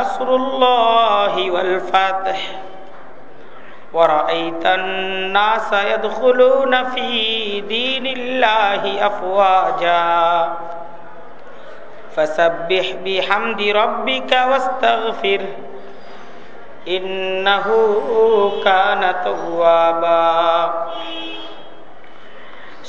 نصر الله والفتح ورأيت الناس يدخلون في دين الله أفواجا فسبح بحمد ربك واستغفر إنه كان توابا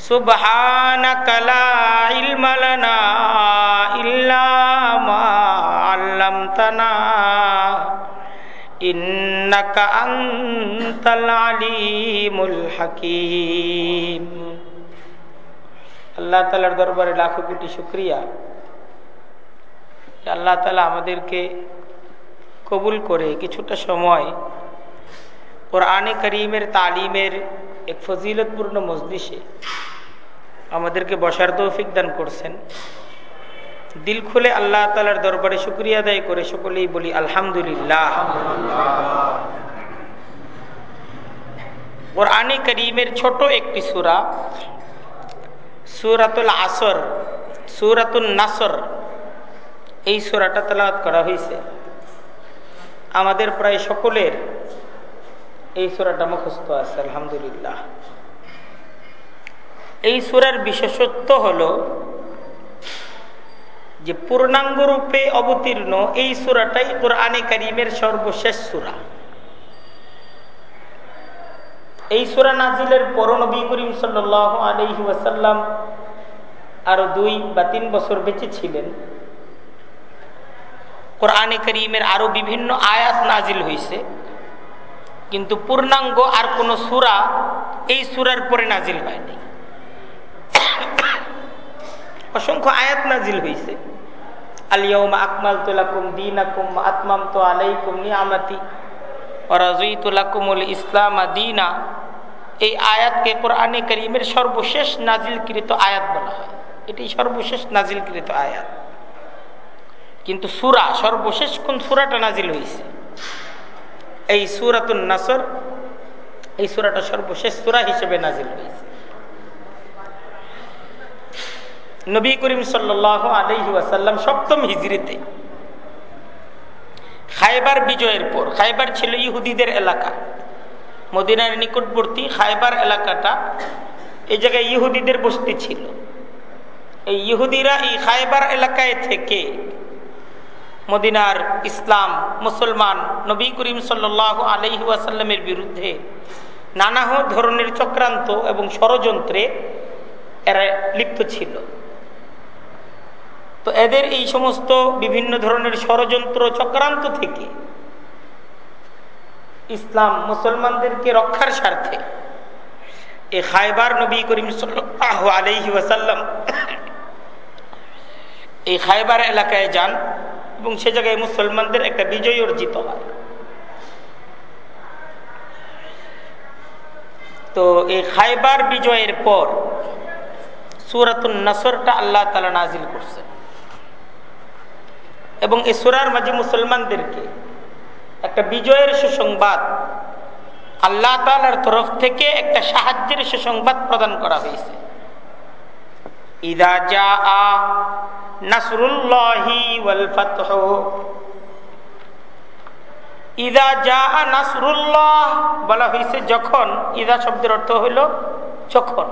سبحانك لا علم لنا إلا ما علمتنا إنك أنت العليم الحكيم আল্লাহ তালার দরবারে লাখো কোটি শুক্রিয়া আল্লাহ তালা আমাদেরকে কবুল করে কিছুটা সময় কোরআনে করিমের তালিমের এক ফজিলতপূর্ণ মজলিসে আমাদেরকে বসার তৌফিক দান করছেন। দিল খুলে আল্লাহ তালার দরবারে শুক্রিয়া আদায় করে সকলেই বলি আলহামদুলিল্লাহ। কোরআনে করিমের ছোট একটি সুরা, সুরাতুল আসর সুরাতুল নাসর, এই সুরাটা তেলাওয়াত করা হয়েছে। আমাদের প্রায় সকলের এই সুরাটা মুখস্থ আছে, আলহামদুলিল্লাহ। এই সুরার বিশেষত্ব হল যে পূর্ণাঙ্গ রূপে অবতীর্ণ এই সুরাটাই কোরআনে করিমের সর্বশেষ সুরা। এই সুরা নাজিলের পর নবী করিম সাল আলহি ওয়াসাল্লাম আরও দুই বা তিন বছর বেঁচে ছিলেন। কোরআনে করিমের আরও বিভিন্ন আয়াত নাজিল হয়েছে কিন্তু পূর্ণাঙ্গ আর কোন সুরা এই সুরার পরে নাজিল হয়নি অসংখ্য আয়াত নাজিল হয়েছে আলিয়ম আকমাল তুলাকুম দিন আকুম আতমাম তো আলাইকুম নিয়ামাতি রাজুইতুলাকুমুল ইসলাম দিনা। এই আয়াতকে কোরআনে করিমের সর্বশেষ নাজিলকৃত আয়াত বলা হয়। এটি সর্বশেষ নাজিলকৃত আয়াত। কিন্তু সুরা, সর্বশেষ কোন সুরাটা নাজিল হয়েছে এই সুরাতুন নাসর, এই সুরাটা সর্বশেষ সুরা হিসেবে নাজিল হয়েছে। নবী করিম সাল্লাহ আলহি ওয়াসাল্লাম সপ্তম হিজড়িতে খাইবার বিজয়ের পর খাইবার ছিল ইহুদিদের এলাকা, মদিনার নিকটবর্তী খাইবার এলাকাটা এই জায়গায় ইহুদিদের বস্তি ছিল। এই ইহুদিরা এই খাইবার এলাকায় থেকে মদিনার ইসলাম মুসলমান নবী করিম সাল্লাহ আলহি ওয়াসাল্লামের বিরুদ্ধে নানা ধরনের চক্রান্ত এবং ষড়যন্ত্রে এরা লিপ্ত ছিল। তো এদের এই সমস্ত বিভিন্ন ধরনের ষড়যন্ত্র চক্রান্ত থেকে ইসলাম মুসলমানদেরকে রক্ষার স্বার্থে এ খাইবার নবী করিম সাল্লাহ আলহি এই খাইবার এলাকায় যান। এবং সে জায়গায় মুসলমানদের একটা বিজয় অর্জিত হয়। তো এই খাইবার বিজয়ের পর সুরাতুল নাসরটা আল্লাহ তালা নাজিল করছেন। এবং এই সুরার মাঝে মুসলমানদেরকে একটা বিজয়ের সুসংবাদ আল্লাহ তালার তরফ থেকে একটা সাহায্যের সুসংবাদ প্রদান করা হয়েছে। আ নাসরুল্লাহ বলা হয়েছে যখন, ইদা শব্দের অর্থ হইল যখন।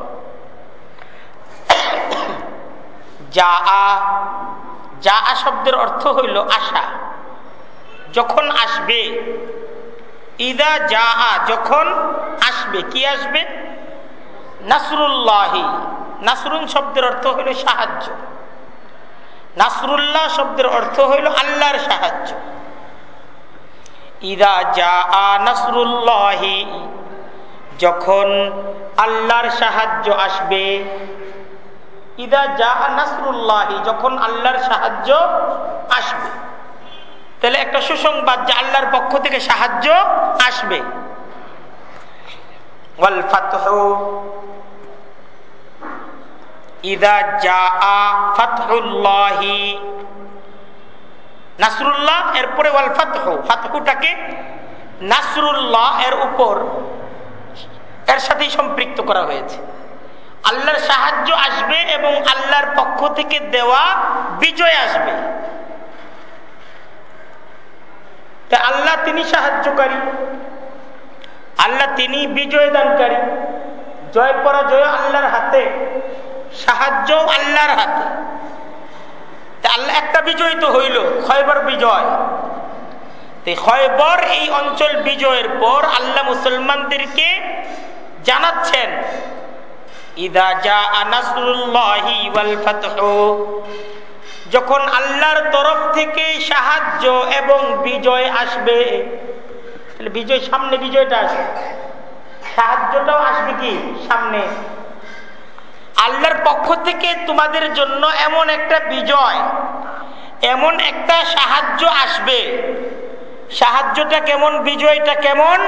যা আ যা আ শব্দের অর্থ হইল আশা। যখন আসবে, ইদা যা যখন আসবে, কি আসবে? নাসরুল্লাহি। নাসরুন শব্দের অর্থ হইল সাহায্য। নাসরুল্লাহ শব্দের অর্থ হইল আল্লাহর সাহায্য। ইদা যা নাসরুল্লাহি, যখন আল্লাহর সাহায্য আসবে, ইদা যা নাসরুল্লাহি, যখন আল্লাহর সাহায্য আসবে। তাহলে একটা সুসংবাদ যে আল্লাহর পক্ষ থেকে সাহায্য আসবে। ইদা যা ফাতহুল্লাহি। নাসরুল্লাহ এরপরে ওয়াল ফাতহ। ফাতহুটাকে নাসরুল্লাহ এর উপর এর সাথেই সম্পৃক্ত করা হয়েছে। আল্লাহর সাহায্য আসবে এবং আল্লাহর পক্ষ থেকে দেওয়া বিজয় আসবে। আল্লাহ তিনি সাহায্যকারী। আল্লাহ তিনি বিজয় দানকারী। জয় পরাজয় আল্লাহর হাতে, সাহায্য আল্লাহর হাতে। আল্লাহ একটা বিজয় তো হইল, খয়বর বিজয়। খয়বর এই অঞ্চল বিজয়ের পর আল্লাহ মুসলমানদেরকে জানাচ্ছেন যখন আল্লাহর তরফ থেকে সাহায্য এবং বিজয় আসবে বিজয় সামনে বিজয়টা আসবে। সাহায্যটাও আসবে কি? সামনে। আল্লাহর পক্ষ থেকে তোমাদের জন্য এমন একটা বিজয়, এমন একটা সাহায্য আসবে। সাহায্যটা কেমন, বিজয়টা কেমন?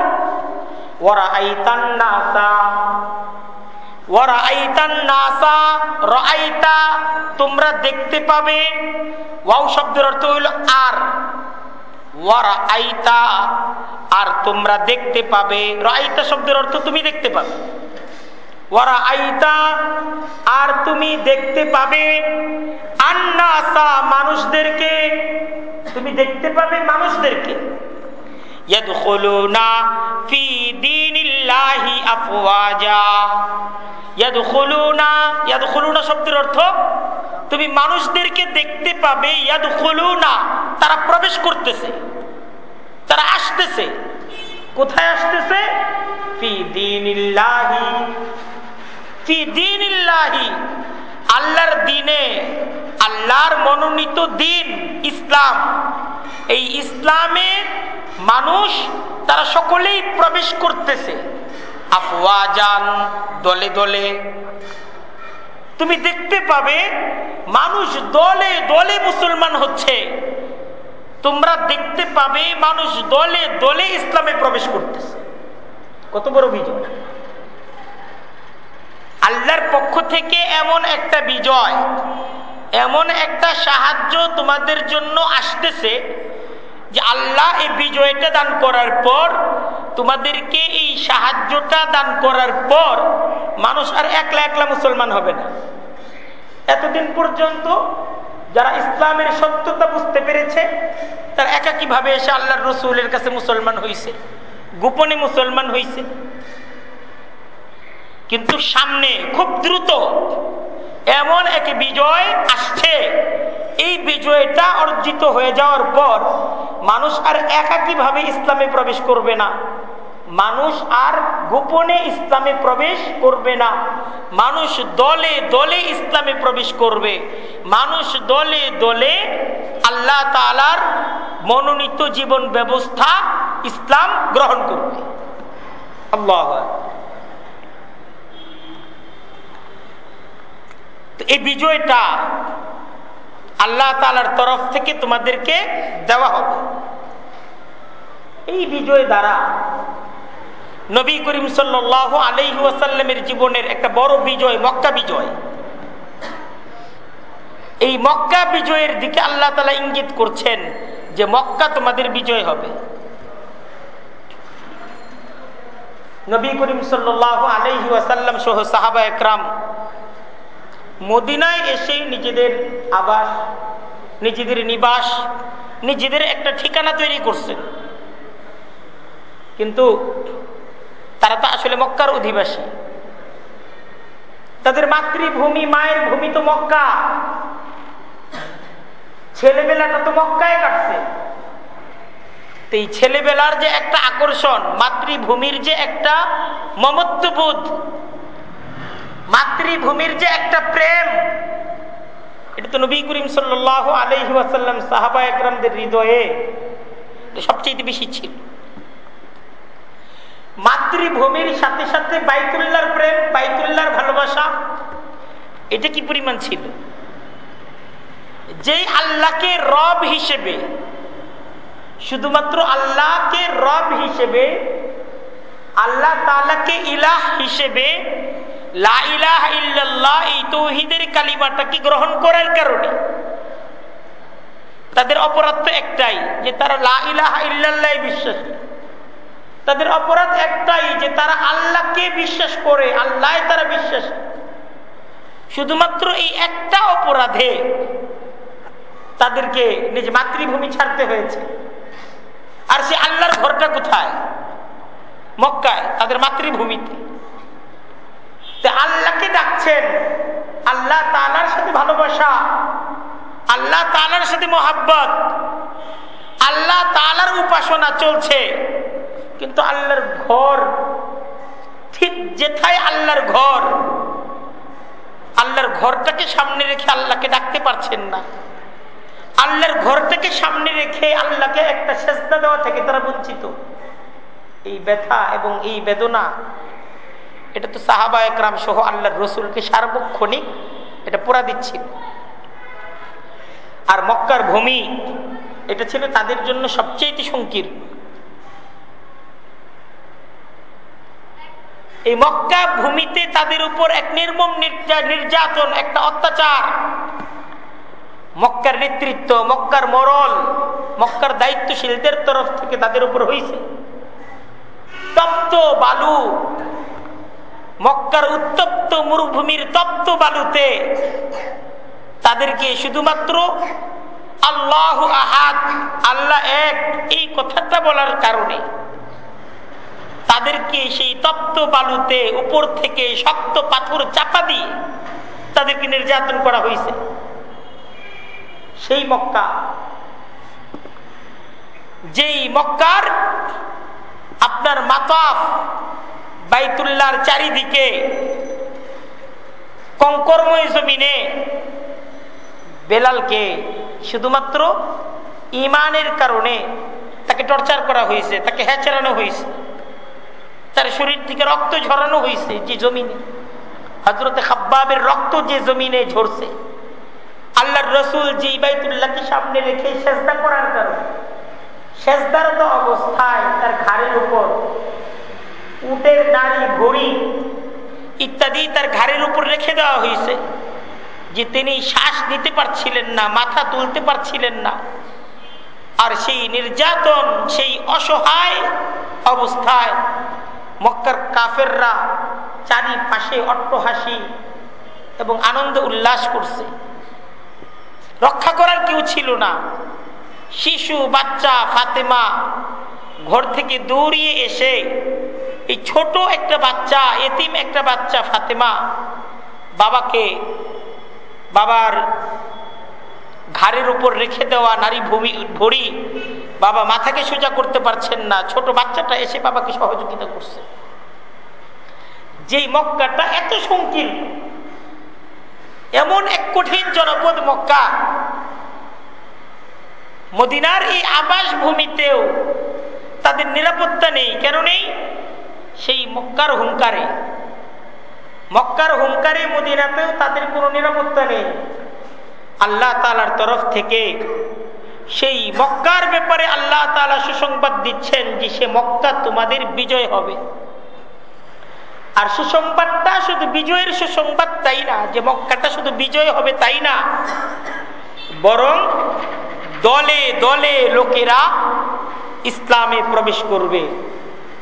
ওরা তোমরা দেখতে পাবে। ওয়াও শব্দের অর্থ হইল আর। আইতা আর তোমরা দেখতে পাবে রাইতা শব্দের অর্থ তুমি দেখতে পাবে। আইতা আর তুমি দেখতে পাবে মানুষদেরকে। তুমি দেখতে পাবে মানুষদেরকে। শব্দের অর্থ তুমি মানুষদেরকে দেখতে পাবে না তারা প্রবেশ করতেছে, তারা আসতেছে। কোথায় আসতেছে? আল্লাহর দিনে, আল্লাহর মনোনীত দিন, ইসলাম। এই ইসলামে মানুষ, তারা সকলেই প্রবেশ করতেছে। আফওয়াজান, দলে দলে। তুমি দেখতে পাবে মানুষ দলে দলে মুসলমান হচ্ছে। তোমরা দেখতে পাবে মানুষ দলে দলে ইসলামে প্রবেশ করতেছে। কত বড় বিজয়। আল্লাহর পক্ষ থেকে এমন একটা বিজয়, এমন একটা সাহায্য তোমাদের জন্য আসতেছে যে আল্লাহ এই বিজয়টা দান করার পর, তোমাদেরকে এই সাহায্যটা দান করার পর মানুষ আর একলা একলা মুসলমান হবে না। এতদিন পর্যন্ত যারা ইসলামের সত্যতা বুঝতে পেরেছে, তারা একাকিভাবে এসে আল্লাহর রসুলের কাছে মুসলমান হয়েছে গোপনে মুসলমান হয়েছে কিন্তু সামনে খুব দ্রুত এমন এক বিজয় আসছে এই বিজয়টা অর্জিত হয়ে যাওয়ার পর মানুষ আর একাকীভাবে ইসলামে প্রবেশ করবে না। মানুষ আর গোপনে ইসলামে প্রবেশ করবে না। মানুষ দলে দলে ইসলামে প্রবেশ করবে। মানুষ দলে দলে আল্লাহ তালার মনোনীত জীবন ব্যবস্থা ইসলাম গ্রহণ করবে। আল্লাহ এই বিজয়টা আল্লাহ তালার তরফ থেকে তোমাদেরকে দেওয়া হবে। এই বিজয় দ্বারা নবী করিম সাল্লাহ আলহিহাসাল্লামের জীবনের একটা বড় বিজয়, মক্কা বিজয়। এই মক্কা বিজয়ের দিকে আল্লাহ তালা ইঙ্গিত করছেন যে মক্কা তোমাদের বিজয় হবে। নবী করিম সাল্লাহ আলহি ওয়াসাল্লাম সহ সাহাবা একরাম মদিনায় এসে নিজেদের আবাস, নিজেদের নিবাস, নিজেদের একটা ঠিকানা তৈরি করছেন কিন্তু তারা তো আসলে মক্কার অধিবাসী। তাদের মাতৃভূমি, মায়ের ভূমি তো মক্কা। ছেলেবেলাটা তো মক্কায় কাটছে। তো এই ছেলেবেলার যে একটা আকর্ষণ, মাতৃভূমির যে একটা মমত্ববোধ মাতৃভূমির যে একটা প্রেম, এটা তো নবী করিম সাল্লাহ আলহি ওয়াসাল্লাম সাহাবা একরামদের হৃদয়ে সবচেয়ে বেশি ছিল। মাতৃভূমির সাথে সাথে বাইতুল্লার প্রেম বাইতুল্লার ভালোবাসা, এটা কি পরিমাণ ছিল? যে আল্লাহকে রব হিসেবে, শুধুমাত্র আল্লাহকে রব হিসেবে, আল্লাহ তালাকে ইলাহ হিসেবে গ্রহণ তাদের অপরাধ তো একটাই, যে তারা তাদের অপরাধ একটাই, যে তারা আল্লাহকে বিশ্বাস করে আল্লাহ তারা বিশ্বাস। শুধুমাত্র এই একটা অপরাধে তাদেরকে নিজ মাতৃভূমি ছাড়তে হয়েছে। আর সে আল্লাহর ঘরটা কোথায়? মক্কায়, তাদের মাতৃভূমিতে। আল্লাহকে ডাকছেন, আল্লাহ তালার সাথে ভালোবাসা, আল্লাহ তালার সাথে মোহাব্বত, আল্লাহ তালার উপাসনা চলছে, কিন্তু আল্লাহর ঘর ঠিক যেথায় আল্লাহর ঘর, আল্লাহর ঘরটাকে সামনে রেখে আল্লাহকে ডাকতে পারছেন না। আল্লাহর ঘরটাকে সামনে রেখে আল্লাহকে একটা সেজদা দেওয়া থেকে তারা বঞ্চিত। এই ব্যথা এবং এই বেদনা এটা তো সাহাবা একরাম সহ আল্লাহ রসুলকে সার্বক্ষণিক এটা পোড়া দিচ্ছিল। আর মক্কার ভূমি, এটা ছিল তাদের জন্য সবচেয়ে সংকীর্ণ। এই মক্কা ভূমিতে তাদের উপর এক নির্মম নির্যাতন, একটা অত্যাচার। মক্কার নেতৃত্ব, মক্কার মরল, মক্কার দায়িত্বশীলদের তরফ থেকে তাদের উপর হয়েছে তপ্ত বালু মক্কার উত্তপ্ত মরুভূমির তপ্ত বালুতে তাদেরকে শুধুমাত্র আল্লাহ আহাদ, আল্লাহ এক এই কথাটা বলার কারণে তাদেরকে সেই তপ্ত বালুতে উপর থেকে শক্ত পাথর চাপা দিয়ে তাদেরকে নির্যাতন করা হয়েছে। সেই মক্কা, যেই মক্কার আপনার মাতাফ বাইতুল্লার চারিদিকে কঙ্করময় জমিনে বেলালকে শুধুমাত্র ইমানের কারণে তাকে টর্চার করা হয়েছে, তাকে হ্যাচারানো হয়েছে। তার শরীর থেকে রক্ত ঝরানো হয়েছে যে জমিনে। হজরতে খাব্বাবের রক্ত যে জমিনে ঝরছে। আল্লাহর রসুল যে বাইতুল্লাহকে সামনে রেখে সেজদা করার কারণে, সেজদারত অবস্থায় তার ঘাড়ের উপর উটের নারী ঘড়ি ইত্যাদি তার ঘাড়ের উপর রেখে দেওয়া হয়েছে যে তিনি শ্বাস নিতে পারছিলেন না, মাথা তুলতে পারছিলেন না। আর সেই নির্যাতন, সেই অসহায় অবস্থায় মক্কার কাফেররা চারিপাশে অট্টহাসি এবং আনন্দ উল্লাস করছে। রক্ষা করার কেউ ছিল না। শিশু, বাচ্চা, ফাতেমা ঘর থেকে দৌড়িয়ে এসে এই ছোট একটা বাচ্চা, এতিম একটা বাচ্চা ফাতেমা বাবাকে বাবার ঘাড়ের উপর রেখে দেওয়া নারী ভূমি, ভরি বাবা মাথাকে সোজা করতে পারছেন না। ছোট বাচ্চাটা এসে বাবাকে সহযোগিতা করছে। যেই মক্কাটা এত সংকীর্ণ, এমন এক কঠিন জনপদ মক্কা, মদিনার এই আবাস ভূমিতেও তাদের নিরাপত্তা নেই। কেন নেই? সেই মক্কার হুঙ্কারে। মক্কার হুঙ্কারে মদিনাতেও তাদের কোনো নিরাপত্তা নেই। আল্লাহ তালার তরফ থেকে সেই মক্কার ব্যাপারে আল্লাহ তালা সুসংবাদ দিচ্ছেন যে সে মক্কা তোমাদের বিজয় হবে। আর সুসংবাদটা শুধু বিজয়ের সুসংবাদ তাই না? যে মক্কাটা শুধু বিজয় হবে তাই না? বরং দলে দলে লোকেরা ইসলামে প্রবেশ করবে।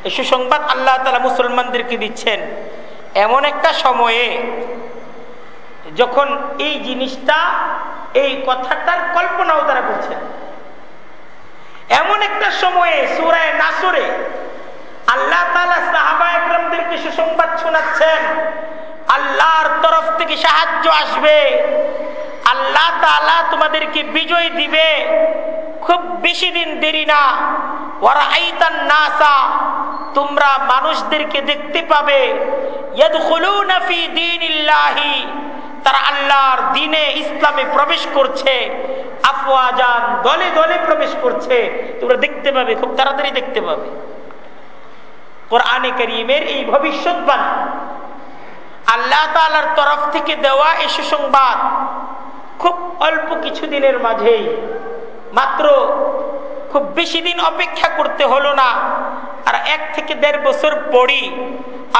এই সুসংবাদ আল্লাহ তালা মুসলমানদেরকে দিচ্ছেন। এমন একটা সময়ে যখন এই জিনিসটা, এই কথাটার কল্পনাও তারা করছেন। এমন একটা সময়ে সুরায় নাসরে আল্লাহ তালা সাহাবা একরমদেরকে সুসংবাদ শোনাচ্ছেন। আল্লাহর তরফ থেকে সাহায্য আসবে। আল্লাহ তালা তোমাদেরকে বিজয় দিবে। খুব বেশি দিন দেরি না। ওরা আইতান নাসা, তোমরা মানুষদেরকে দেখতে পাবে। তারা আল্লাহর দিনে ইসলামে প্রবেশ করছে। আফওয়াজান দলে দলে প্রবেশ করছে। তোমরা দেখতে পাবে, খুব তাড়াতাড়ি দেখতে পাবে। কোরআনে করিমের এই ভবিষ্যৎবাণ। আল্লাহ তালার তরফ থেকে দেওয়া এই সুসংবাদ। খুব অল্প কিছু দিনের মাঝেই, মাত্র খুব বেশি দিন অপেক্ষা করতে হলো না। আর এক থেকে দেড় বছর পরই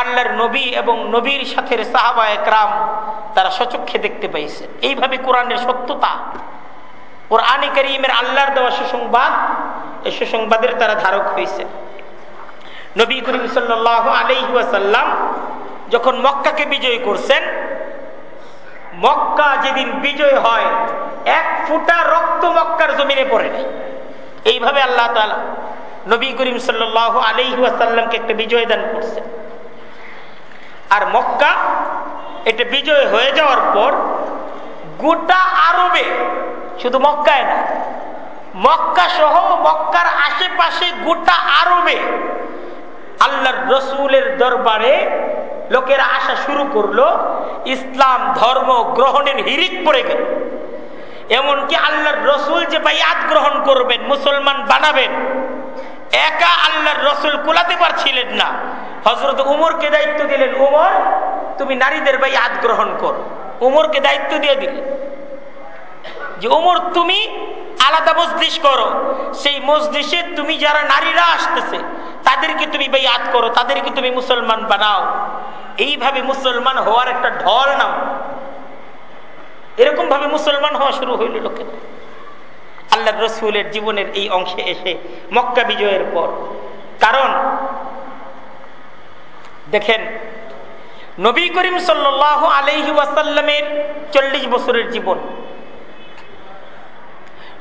আল্লাহর নবী এবং নবীর সাথে সাহাবা একরাম, তারা সচক্ষে দেখতে পাইছে। এইভাবে কোরআনের সত্যতা, কোরআনে করিমের আল্লাহর দেওয়া সুসংবাদ, এই সুসংবাদের তারা ধারক হয়েছে নবী করিম সাল্লাহ আলহিহাসাল্লাম যখন মক্কাকে বিজয় করছেন মক্কা যেদিন বিজয় হয়, এক ফুটা রক্ত মক্কার জমিনে পড়ে নাই। এইভাবে আল্লাহ তালা নবী করিম সাল্লাহ আলহিহাসাল্লামকে একটা বিজয় দান করছে আর মক্কা, এটা বিজয় হয়ে যাওয়ার পর গোটা আরবে শুধু মক্কায় না, মক্কা সহ মক্কার আশেপাশে গোটা আরবে আল্লাহর রসুলের দরবারে লোকেরা আসা শুরু করল, ইসলাম, ধর্ম গ্রহণের হিরিক পড়ে গেল। এমনকি আল্লাহর রসুল যে বাইয়াত গ্রহণ করবেন, মুসলমান বানাবেন, একা আল্লাহর রসুল কুলাতে পারছিলেন না। হজরত উমরকে দায়িত্ব দিলেন, উমর, তুমি নারীদের বাইয়াত গ্রহণ করো। উমরকে দায়িত্ব দিয়ে দিলেন। যে, উমর, তুমি আলাদা মসজিদ করো। সেই মসজিদে তুমি যারা নারীরা আসতেছে, তাদেরকে তুমি বেয়াত করো, তাদেরকে তুমি মুসলমান বানাও। এইভাবে মুসলমান হওয়ার একটা ঢল নাও। এরকম ভাবে মুসলমান হওয়া শুরু হইল লোকের আল্লাহ রসুলের জীবনের এই অংশে এসে মক্কা বিজয়ের পর। কারণ, দেখেন, নবী করিম সাল্লাহ আলহি চল্লিশ বছরের জীবন।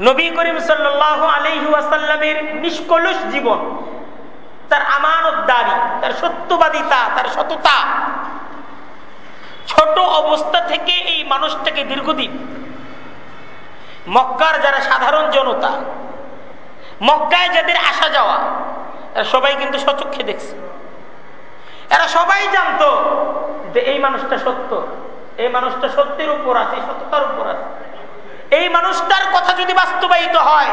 নবী করিম সাল্লাহ আলহি ওয়াসাল্লামের নিষ্কলুষ জীবন, তার আমানতদারি, তার সত্যবাদিতা, তার সততা। ছোট অবস্থা থেকে এই মানুষটাকে দীর্ঘদিন মক্কার যারা সাধারণ জনতা, মক্কায় যাদের আসা যাওয়া সবাই কিন্তু সচক্ষে দেখছে। এরা সবাই জানতো যে এই মানুষটা সত্য, এই মানুষটা সত্যের উপর আছে সততার উপর আছে। এই মানুষটার কথা যদি বাস্তবায়িত হয়,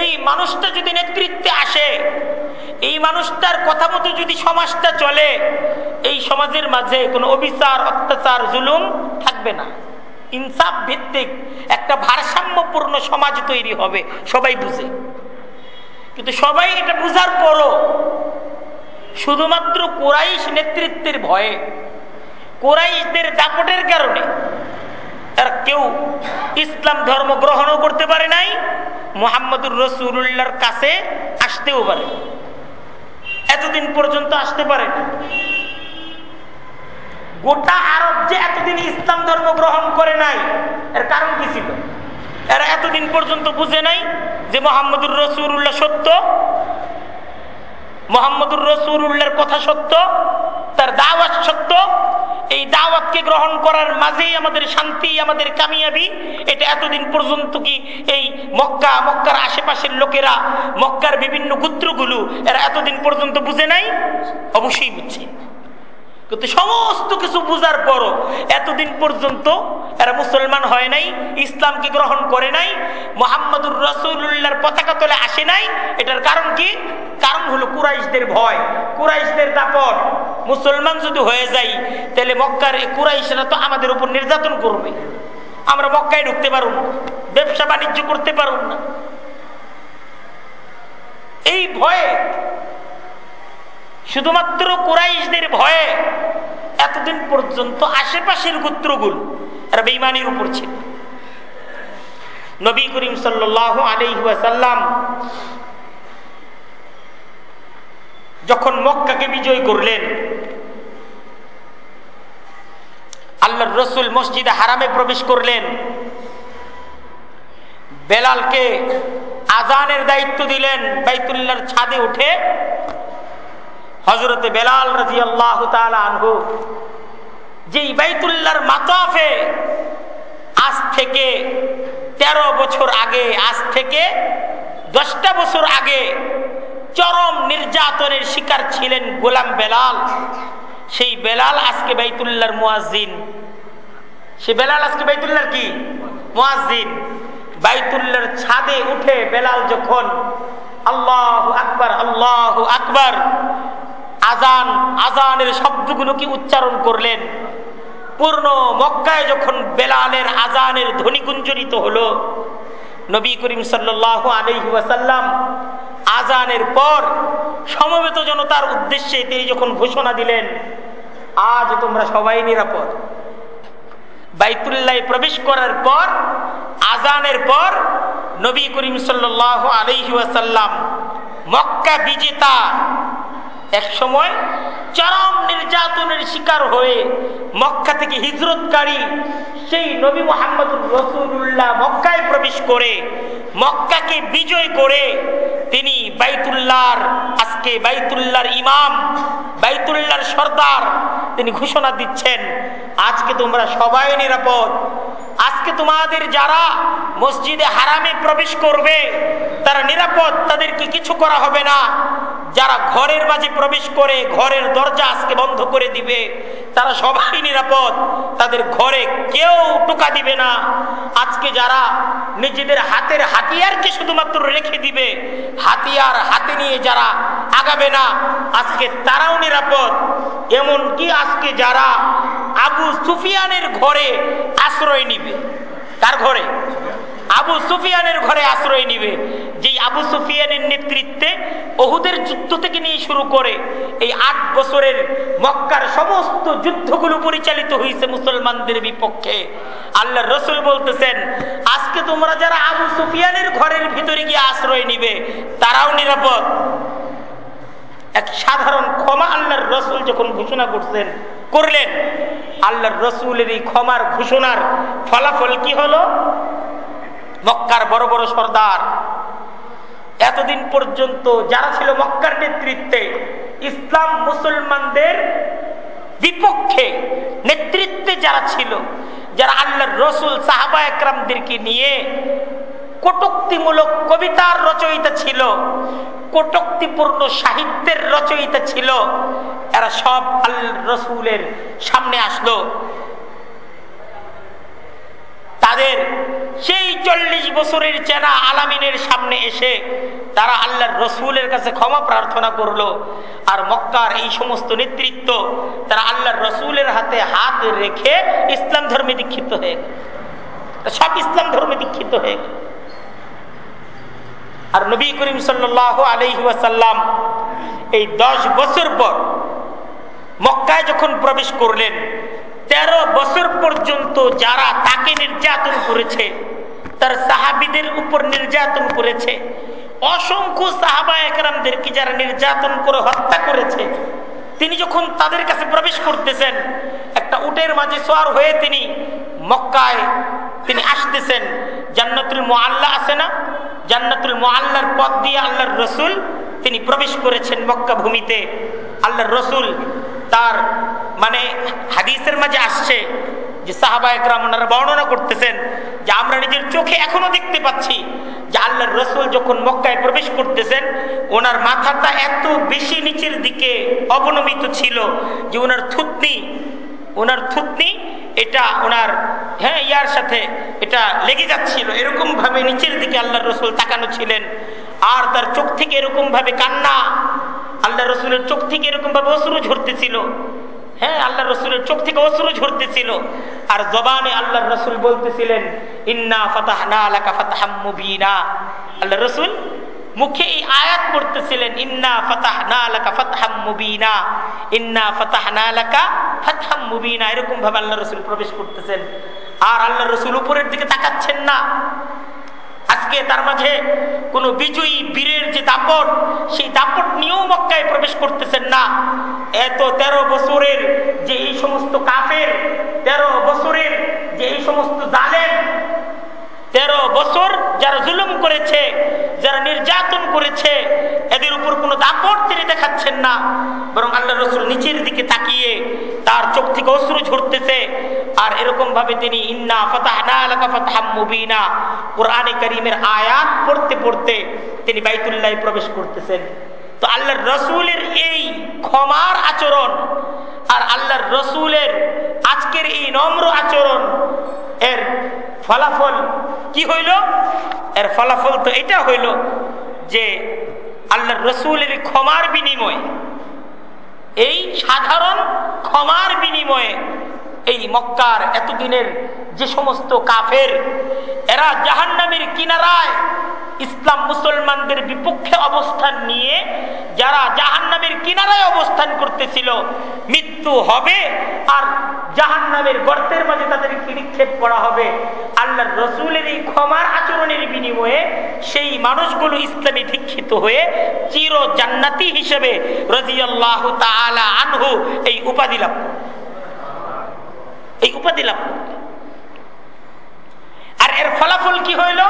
এই মানুষটা যদি নেতৃত্বে আসে, এই মানুষটার কথা মতো যদি সমাজটা চলে, এই সমাজের মাঝে কোনো অবিচার, অত্যাচার, জুলুম থাকবে না। ইনসাফ ভিত্তিক একটা ভারসাম্যপূর্ণ সমাজ তৈরি হবে, সবাই বুঝে। কিন্তু সবাই এটা বুঝার পরও শুধুমাত্র কোরাইশ নেতৃত্বের ভয়ে, কোরাইশদের দাপটের কারণে আর কেউ ইসলাম ধর্ম গ্রহণও করতে পারে নাই, মোহাম্মদুর রসুল্লাহর কাছে আসতেও পারে এতদিন পর্যন্ত আসতে পারে গোটা আরব যে এতদিন ইসলাম ধর্ম গ্রহণ করে নাই, এর কারণ কি ছিল? এরা এতদিন পর্যন্ত বুঝে নাই যে মোহাম্মদুর রসুল্লাহ সত্য মোহাম্মদুর রসুল্লাহর কথা সত্য, তার দাওয়াত সত্য। এই দাওয়াতকে গ্রহণ করার মাঝেই আমাদের শান্তি, আমাদের কামিয়াবি, এটা এতদিন পর্যন্ত কি এই মক্কা, মক্কার আশেপাশের লোকেরা, মক্কার বিভিন্ন গুত্রগুলো, এরা এতদিন পর্যন্ত বুঝে নাই? অবশ্যই বুঝছে। কিন্তু সমস্ত কিছু বুঝার পরও এতদিন পর্যন্ত এরা মুসলমান হয় নাই, ইসলামকে গ্রহণ করে নাই, মোহাম্মদুর রসুল্লাহর পতাকা তলে আসে নাই। এটার কারণ কি? কারণ হলো কুরাইশদের ভয়, কুরাইশদের দাপট। মুসলমান যদি হয়ে যাই, তাহলে মক্কার কুরাইশরা তো আমাদের উপর নির্যাতন করবে। আমরা মক্কায় ঢুকতে পারুন না, ব্যবসা বাণিজ্য করতে পারুন না। এই ভয়ে শুধুমাত্র কুরাইশদের ভয়ে এতদিন পর্যন্ত আশেপাশের গোত্রগুলো এরা বেইমানির উপর ছিল। নবী করিম সাল্লাহ আলহাসাল্লাম যখন মক্কাকে বিজয় করলেন আল্লাহ রসুল মসজিদে হারামে প্রবেশ করলেন। বেলালকে আজানের দায়িত্ব দিলেন, বাইতুল্লাহর ছাদে উঠে হজরতে বেলাল রাজি আল্লাহ আনহু যে বাইতুল্লাহর মাতাফে আজ থেকে ১৩ বছর আগে, আজ থেকে দশটা বছর আগে চরম নির্যাতনের শিকার ছিলেন গোলাম বেলাল। সেই বেলাল আজকে বাইতুল্লাহর মুয়াজ্জিন। সে বেলাল আজকে বাইতুল্লাহর কি? মুয়াজ্জিন। বাইতুল্লাহর ছাদে উঠে বেলাল যখন আল্লাহ আকবার আল্লাহ আকবার আজান, আজানের শব্দগুলোকে উচ্চারণ করলেন? পূর্ণ মক্কায় যখন বেলালের আজানের ধ্বনি গুঞ্জরিত হলো, নবী করিম ওয়াসাল্লাম আজানের পর সমবেত জনতার উদ্দেশ্যে তিনি যখন ঘোষণা দিলেন, আজ তোমরা সবাই নিরাপদ। বাইতুল্লাহ প্রবেশ করার পর, আজানের পর নবী করিম সাল্লাহ আলহি ওয়াসাল্লাম মক্কা বিজেতা এক সময় চরম নির্যাতনের শিকার হয়ে মক্কা থেকে হিজরতকারী সেই নবী মোহাম্মদ রসুল্লাহ মক্কায় প্রবেশ করে, মক্কাকে বিজয় করে তিনি বাইতুল্লাহর, আজকে বাইতুল্লাহর ইমাম, বাইতুল্লাহর সর্দার তিনি ঘোষণা দিচ্ছেন, আজকে তোমরা সবাই নিরাপদ। আজকে তোমাদের যারা মসজিদে হারামে প্রবেশ করবে, তারা নিরাপদ, তাদেরকে কিছু করা হবে না। যারা ঘরের মাঝে প্রবেশ করে ঘরের দরজা আজকে বন্ধ করে দিবে। তারা সবাই নিরাপদ। তাদের ঘরে কেউ টোকা দিবে না। আজকে যারা নিজেদের হাতের হাতিয়ারকে শুধুমাত্র রেখে দিবে, হাতিয়ার হাতে নিয়ে যারা আগাবে না, আজকে তারাও নিরাপদ। এমন কি আজকে যারা আবু সুফিয়ানের ঘরে আশ্রয় নিবে তার ঘরে? আবু সুফিয়ানের ঘরে আশ্রয় নিবে। যে আবু সুফিয়ানের নেতৃত্বে ওহুদের যুদ্ধ থেকে নিয়ে শুরু করে এই আট বছরের মক্কার সমস্ত যুদ্ধগুলো পরিচালিত হয়েছে মুসলমানদের বিপক্ষে। আল্লাহ রসুল বলতেছেন, আজকে তোমরা যারা আবু সুফিয়ানের ঘরের ভিতরে গিয়ে আশ্রয় নিবে, তারাও নিরাপদ। এক সাধারণ ক্ষমা আল্লাহর রসুল যখন ঘোষণা করছেন, করলেন, আল্লাহর রসুলের এই ক্ষমার ঘোষণার ফলাফল কি হলো? মক্কার বড় বড় সর্দার। এতদিন পর্যন্ত যারা ছিল মক্কার নেতৃত্বে, ইসলাম মুসলমানদের বিপক্ষে নেতৃত্বে যারা ছিল, যারা আল্লাহর রসুল, সাহাবা একরামদেরকে নিয়ে কটুক্তিমূলক কবিতার রচয়িতা ছিল, কটুক্তিপূর্ণ সাহিত্যের রচয়িতা ছিল, এরা সব আল্লাহ রসুলের সামনে আসলো। তাদের সেই চল্লিশ বছরের চেনা আলামিনের সামনে এসে তারা আল্লাহর রসুলের কাছে ক্ষমা প্রার্থনা করল। আর মক্কার এই সমস্ত নেতৃত্ব তারা আল্লাহর রসুলের হাতে হাত রেখে ইসলাম ধর্মে দীক্ষিত হয়ে সব ইসলাম ধর্মে দীক্ষিত হয়ে গেল। আর নবী করিম সাল্লাহ আলহি ওয়াসাল্লাম এই দশ বছর পর মক্কায় যখন প্রবেশ করলেন তেরো বছর পর্যন্ত যারা তাকে নির্যাতন করেছে, তার সাহাবিদের উপর নির্যাতন করেছে, অসংখ্য সাহাবা একরামদেরকে যারা নির্যাতন করে হত্যা করেছে, তিনি যখন তাদের কাছে প্রবেশ করতেছেন, একটা উটের মাঝে সোয়ার হয়ে তিনি মক্কায় তিনি আসতেছেন, জান্নাতুল মোয়াল্লা আছে না? জান্নাতুল মোয়াল্লার পথ দিয়ে আল্লাহর রসুল তিনি প্রবেশ করেছেন মক্কা ভূমিতে আল্লাহর রসুল তার মানে হাদিসের মাঝে আসছে যে সাহাবা একরাম ওনারা বর্ণনা করতেছেন যে আমরা নিজের চোখে এখনও দেখতে পাচ্ছি যে আল্লাহর রসুল যখন মক্কায় প্রবেশ করতেছেন, ওনার মাথাটা এত বেশি নিচের দিকে অবনমিত ছিল যে ওনার থুতনি ওনার থুতনি এটা ওনার হ্যাঁ ইয়ার সাথে এটা লেগে যাচ্ছিল। এরকম ভাবে নিচের দিকে আল্লাহ রসুল তাকানো ছিলেন। আর তার চোখ থেকে এরকম ভাবে কান্না আল্লাহ রসুলের চোখ থেকে এরকম ভাবে অসুরু ঝরতেছিল। হ্যাঁ আল্লাহ রসুলের চোখ থেকে অসুরু ঝরতেছিল। আর জবানে আল্লাহ রসুল বলতেছিলেন, ইন্না ফাতাহ আলাকা মুবিনা। আল্লাহ রসুল মুখে এই আয়াত পড়তেছিলেন, ইন্না ফাতাহ না আলাকা ফাতাহাম মুবিনা। ইন্না ফাতাহ না আলাকা ফাতাহাম মুবিনা। এরকম ভাবে আল্লাহ রসুল প্রবেশ করতেছেন। আর আল্লাহ রসুল উপরের দিকে তাকাচ্ছেন না। আজকে তার মাঝে কোনো বিজয়ী বীরের যে দাপট, সেই দাপট নিয়েও মক্কায় প্রবেশ করতেছেন না। এত তেরো বছরের যে এই সমস্ত কাফের, তেরো বছরের যে এই সমস্ত জালেম তেরো বছর যারা জুলুম করেছে, যারা নির্যাতন করেছে, এদের উপর কোনো দাপট তিনি দেখাচ্ছেন না। বরং আল্লাহ রসুল নিচের দিকে তাকিয়ে তার চোখ থেকে অশ্রু ঝরতেছে। আর এরকম ভাবে তিনি ইন্না ফতাহনা কোরআনে করিমের আয়াত পড়তে পড়তে তিনি বাইতুল্লাহ প্রবেশ করতেছেন। তো আল্লাহর রসুলের এই ক্ষমার আচরণ আর আল্লাহর রসুলের আজকের এই নম্র আচরণ এর ফলাফল কি হইল? এর ফলাফল তো এটা হইল যে আল্লাহর রসুলের ক্ষমার বিনিময়ে, এই সাধারণ ক্ষমার বিনিময়ে এই মক্কার এতদিনের যে সমস্ত কাফের, এরা জাহান্নামের কিনারায় ইসলাম মুসলমানদের বিপক্ষে অবস্থান নিয়ে যারা জাহান্নামের কিনারায় অবস্থান করতেছিল, মৃত্যু হবে আর জাহান্নামের গর্তের মাঝে তাদেরকে নিক্ষেপ করা হবে। আল্লাহর রসুলের এই ক্ষমার আচরণের বিনিময়ে সেই মানুষগুলো ইসলামে দীক্ষিত হয়ে চির জান্নাতি হিসেবে রাজিয়াল্লাহ তাআলা আনহু এই উপাধি লাভ করবে এই উপাধি লাভ করবে আর এর ফলাফল কি হইল?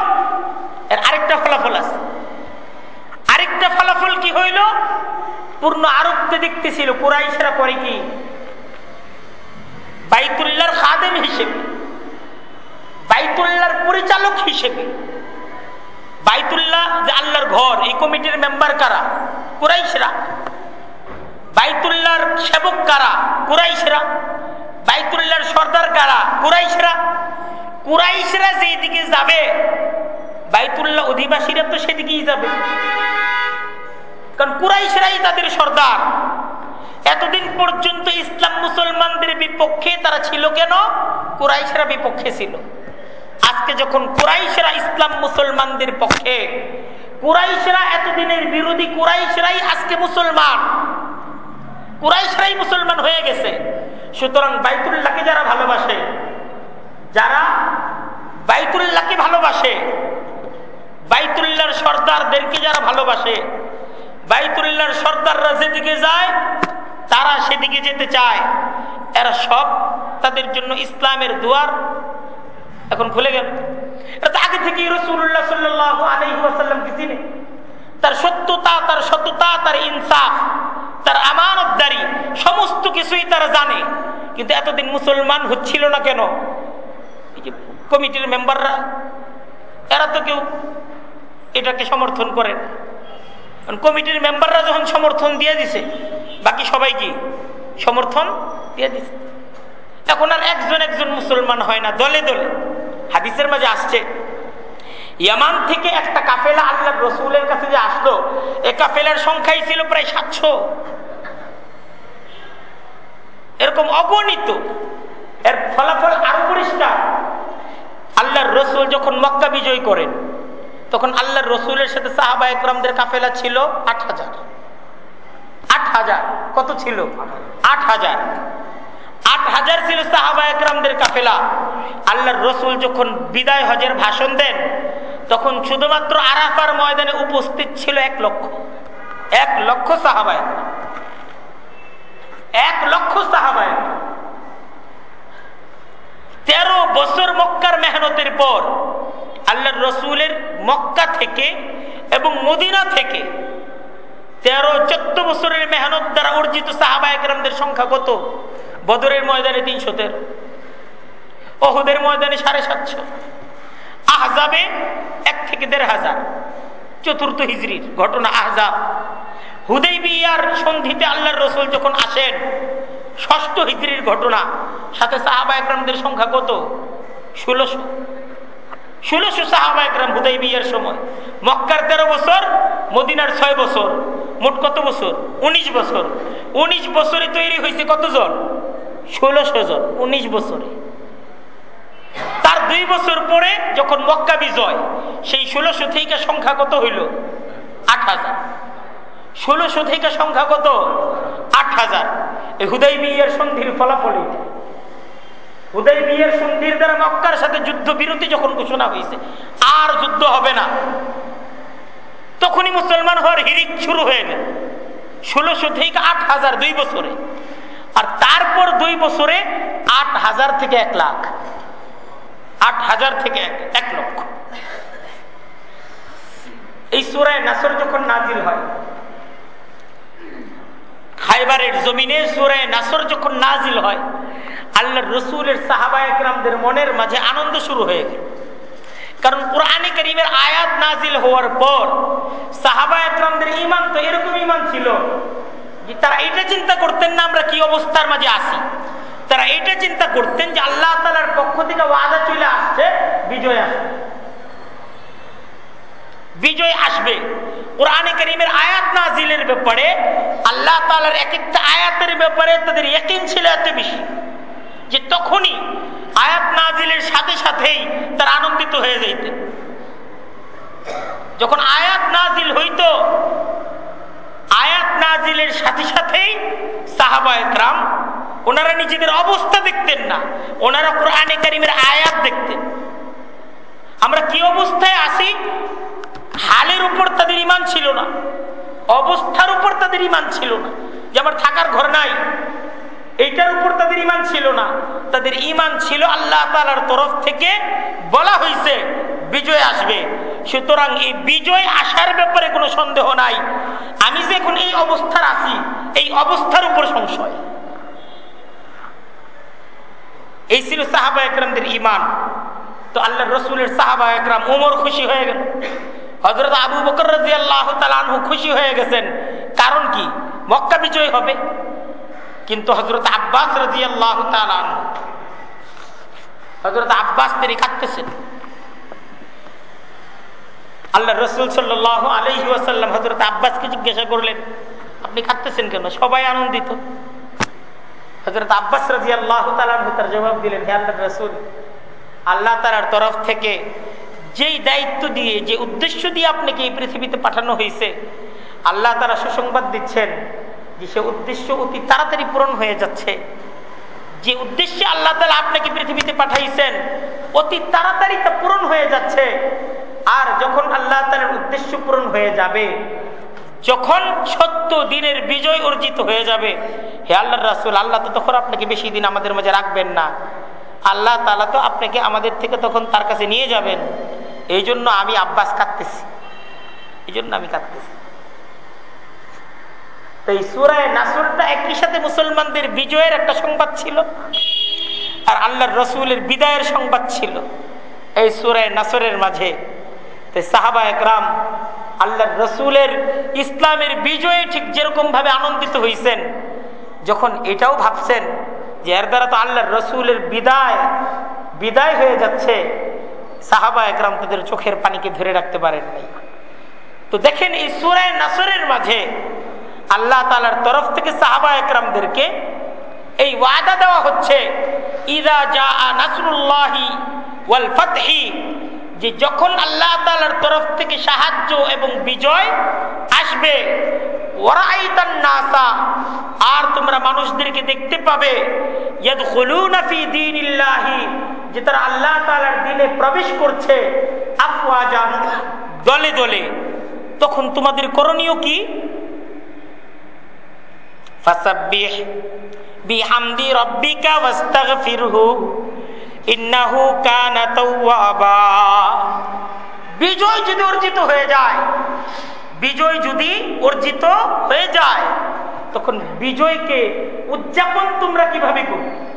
এর আরেকটা ফলাফল আছে। আরেকটা ফলাফল কি হইল? পূর্ণ আরবতে দেখতেছিল, কুরাইশরা করে কি? বাইতুল্লাহর খাদেম হিসেবে। বাইতুল্লাহর পরিচালক হিসেবে। বাইতুল্লাহ যে আল্লাহর ঘর, এই কমিটির মেম্বার কারা? কুরাইশরা। বাইতুল্লাহর সেবক কারা? কুরাইশরা। বাইতুল্লাহর সর্দার কারা? কুরাইশরা। কুরাইশরা যেদিকে যাবে, বাইতুল্লাহ অধিবাসীরা তো সেদিকেই যাবে। কারণ কুরাইশরাই তাদের সর্দার। এতদিন পর্যন্ত ইসলাম মুসলমানদের বিপক্ষে তারা ছিল কেন? কুরাইশরা বিপক্ষে ছিল। আজকে যখন কুরাইশরা ইসলাম মুসলমানদের পক্ষে, কুরাইশরা এতদিনের বিরোধী কুরাইশরাই আজকে মুসলমান। কুরাইশরাই মুসলমান হয়ে গেছে। সুতরাং বাইতুল্লাহকে যারা ভালোবাসে, যারা বাইতুল্লাহকে ভালোবাসে, বাইতুল্লাহর সর্দারদেরকে যারা ভালোবাসে, বাইতুল্লাহর সর্দাররা যেদিকে যায়, তারা সেদিকে যেতে চায়। এরা সব তাদের জন্য ইসলামের দুয়ার এখন খুলে গেল। এটা আগে থেকেই রসুল্লাহ সাল্লাহ আলহিহাসাল্লামকে চিনে। তার সত্যতা তার সত্যতা তার ইনসাফ, তার আমানতদারি, সমস্ত কিছুই তারা জানে। কিন্তু এতদিন মুসলমান হচ্ছিল না কেন? যে কমিটির মেম্বাররা, এরা তো কেউ এটাকে সমর্থন করেন কমিটির মেম্বাররা যখন সমর্থন দিয়ে দিছে, বাকি সবাই কি সমর্থন দিয়ে দিছে? এখন আর একজন একজন মুসলমান হয় না, দলে দলে। হাদিসের মাঝে আসছে ইয়ামান থেকে একটা কাফেলা আল্লাহ রসুলের কাছে যে আসলো, এ কাফেলার সংখ্যাই ছিল প্রায় সাতশো। এরকম অগণিত। এর ফলাফল আরও পরিষ্কার। আল্লাহর রসুল যখন মক্কা বিজয় করেন, তখন আল্লাহর রসুলের সাথে সাহাবা একরামদের কাফেলা ছিল আট হাজার। আট হাজার। কত ছিল? আট হাজার। আট হাজার ছিল সাহাবা একরামদের কাফেলা। আল্লাহর রসুল যখন বিদায় হজের ভাষণ দেন, তখন শুধুমাত্র আরাফার ময়দানে উপস্থিত ছিল এক লক্ষ। এক লক্ষ সাহাবায় এক লক্ষ সাহাবায় তেরো বছর মক্কার মেহনতের পর আল্লাহর রসুলের মক্কা থেকে এবং মদিনা থেকে তেরো, চোদ্দ বছরের মেহনত দ্বারা অর্জিত সাহাবা একরামদের সংখ্যা কত? বদরের ময়দানে তিনশো তেরো অহুদের ময়দানে সাড়ে সাতশো, আহজাবে এক থেকে দেড় হাজার। চতুর্থ হিজড়ির ঘটনা আহজাব। হুদেই বিয়ার সন্ধিতে আল্লাহর রসুল যখন আসেন, ষষ্ঠ হিজড়ির ঘটনা, সাথে সাহাবা একরামদের সংখ্যা কত? ষোলোশো। ষোলোশো সাহাবা একরাম হুদাই বিয়ার সময়। মক্কার তেরো বছর, মদিনার ছয় বছর, মোট কত বছর? উনিশ বছর। উনিশ বছরে তৈরি হয়েছে কতজন? ষোলোশো জন, উনিশ বছরে। তার দুই বছর পরে যখন মক্কা বিজয়, সেই ষোলোশো থেকে সংখ্যা কত হইল? আট হাজার। ষোলোশো থেকে সংখ্যা কত? আট হাজার। এই হুদাই বিয়ের সন্ধির ফলাফল এটা হুদাই বিয়ের সন্ধির দ্বারা মক্কার সাথে যুদ্ধ বিরতি যখন ঘোষণা হয়েছে, আর যুদ্ধ হবে না। তখনই মুসলমান হওয়ার হিরিক শুরু হয়ে গেল। ষোলোশো থেকে আট হাজার দুই বছরে। আর তারপর দুই বছরে আট হাজার থেকে এক লাখ। আট হাজার থেকে এক লক্ষ। এই সুরায় নাসর যখন নাজিল হয় খাইবারের জমিনে সুরায় নাসর যখন নাজিল হয় আল্লাহ রসুলের সাহাবা একরামদের মনের মাঝে আনন্দ শুরু হয়ে গেল। কারণ কোরআনে করিমের আয়াত নাজিল হওয়ার পর সাহাবা একরামদের ইমান তো এরকম ইমান ছিল যে তারা এটা চিন্তা করতেন না আমরা কি অবস্থার মাঝে আসি তারা এটা চিন্তা করতেন যে আল্লাহ তালার পক্ষ থেকে ওয়াদা চলে আসছে, বিজয় আসবে। বিজয় আসবে। কোরআনে করিমের আয়াত নাজিলের ব্যাপারে, আল্লাহ তালার এক একটা আয়াতের ব্যাপারে তাদের একিন ছিল এত বেশি যে তখনই আয়াত নাজিলের সাথে সাথেই তারা আনন্দিত হয়ে যাইতেন। যখন আয়াত নাজিল হইতো, আয়াত নাজিলের সাথে সাথেই সাহাবা একরাম, ওনারা নিজেদের অবস্থা দেখতেন না। ওনারা কোরআনে কারিমের আয়াত দেখতেন। আমরা কি অবস্থায় আসি হালের উপর তাদের ইমান ছিল না, অবস্থার উপর তাদের ইমান ছিল না, যে আমার থাকার ঘর নাই, এইটার উপর তাদের ইমান ছিল না, তাদের ইমান ছিল আল্লাহ তালার তরফ থেকে বলা হয়েছে বিজয় আসবে। সুতরাং এই বিজয় আসার ব্যাপারে কোনো সন্দেহ নাই। আমি যে এখন এই অবস্থার আছি, এই অবস্থার উপর সংশয়। এই ছিল সাহাবা একরামদের ইমান তো আল্লাহ রসুলের সাহাবা একরাম উমর খুশি হয়ে গেল। হজরত আবু বকর রাজি আল্লাহ তালু খুশি হয়ে গেছেন। কারণ কি? মক্কা বিজয় হবে। কিন্তু হজরত আব্বাস রাজি আল্লাহ তালান হজরত আব্বাস তিনি কাঁদতেছেন। আল্লাহ রসুল সাল্লাহ আলহি ওয়াসাল্লাম হজরত আব্বাসকে জিজ্ঞাসা করলেন, আপনি কাঁদতেছেন কেন? সবাই আনন্দিত। হজরত আব্বাস রাজি আল্লাহ তালু তার জবাব দিলেন, হে আল্লাহ রসুল, আল্লাহ তালার তরফ থেকে যেই দায়িত্ব দিয়ে, যে উদ্দেশ্য দিয়ে আপনাকে এই পৃথিবীতে পাঠানো হয়েছে, আল্লাহ তারা সুসংবাদ দিচ্ছেন যে সে উদ্দেশ্য অতি তাড়াতাড়ি পূরণ হয়ে যাচ্ছে। যে উদ্দেশ্যে আল্লাহ তালা আপনাকে পৃথিবীতে পাঠাইছেন, অতি তাড়াতাড়ি তা পূরণ হয়ে যাচ্ছে। আর যখন আল্লাহ তালার উদ্দেশ্য পূরণ হয়ে যাবে, যখন সত্য দিনের বিজয় অর্জিত হয়ে যাবে, হে আল্লাহ রাসুল, আল্লাহ তো তখন আপনাকে বেশি দিন আমাদের মাঝে রাখবেন না। আল্লাহ তালা তো আপনাকে আমাদের থেকে তখন তার কাছে নিয়ে যাবেন। এই জন্য আমি আব্বাস কাঁদতেছি। এই জন্য আমি কাঁদতেছি। এই সুরায় নাসুরটা একই সাথে মুসলমানদের বিজয়ের একটা সংবাদ ছিল আর আল্লাহর রসুলের বিদায়ের সংবাদ ছিল এই সুরায় নাসরের মাঝে। সাহাবা একরাম আল্লাহর রসুলের ইসলামের বিজয়ে ঠিক যেরকম ভাবে আনন্দিত হইছেন, যখন এটাও ভাবছেন যে এর দ্বারা তো আল্লাহর রসুলের বিদায় বিদায় হয়ে যাচ্ছে। সাহাবা একরাম তাদের চোখের পানিকে ধরে রাখতে পারেন নাই। তো দেখেন এই সুরায় নাসরের মাঝে আল্লাহ তালার তরফ থেকে সাহাবা একরামদেরকে এই ওয়াদা দেওয়া হচ্ছে, ইদা যা নাসরুল্লাহি ওয়াল ফাতহি যে যখন আল্লাহ তালার তরফ থেকে সাহায্য এবং বিজয় আসবে নাসা আর তোমরা মানুষদেরকে দেখতে পাবে যে তারা আল্লাহ তালার দিনে প্রবেশ করছে। আফওয়াজান দলে দলে। তখন তোমাদের করণীয় কি? বিজয় যদি অর্জিত হয়ে যায়, বিজয় যদি অর্জিত হয়ে যায়, তখন বিজয়কে উদযাপন তোমরা কীভাবে করবে?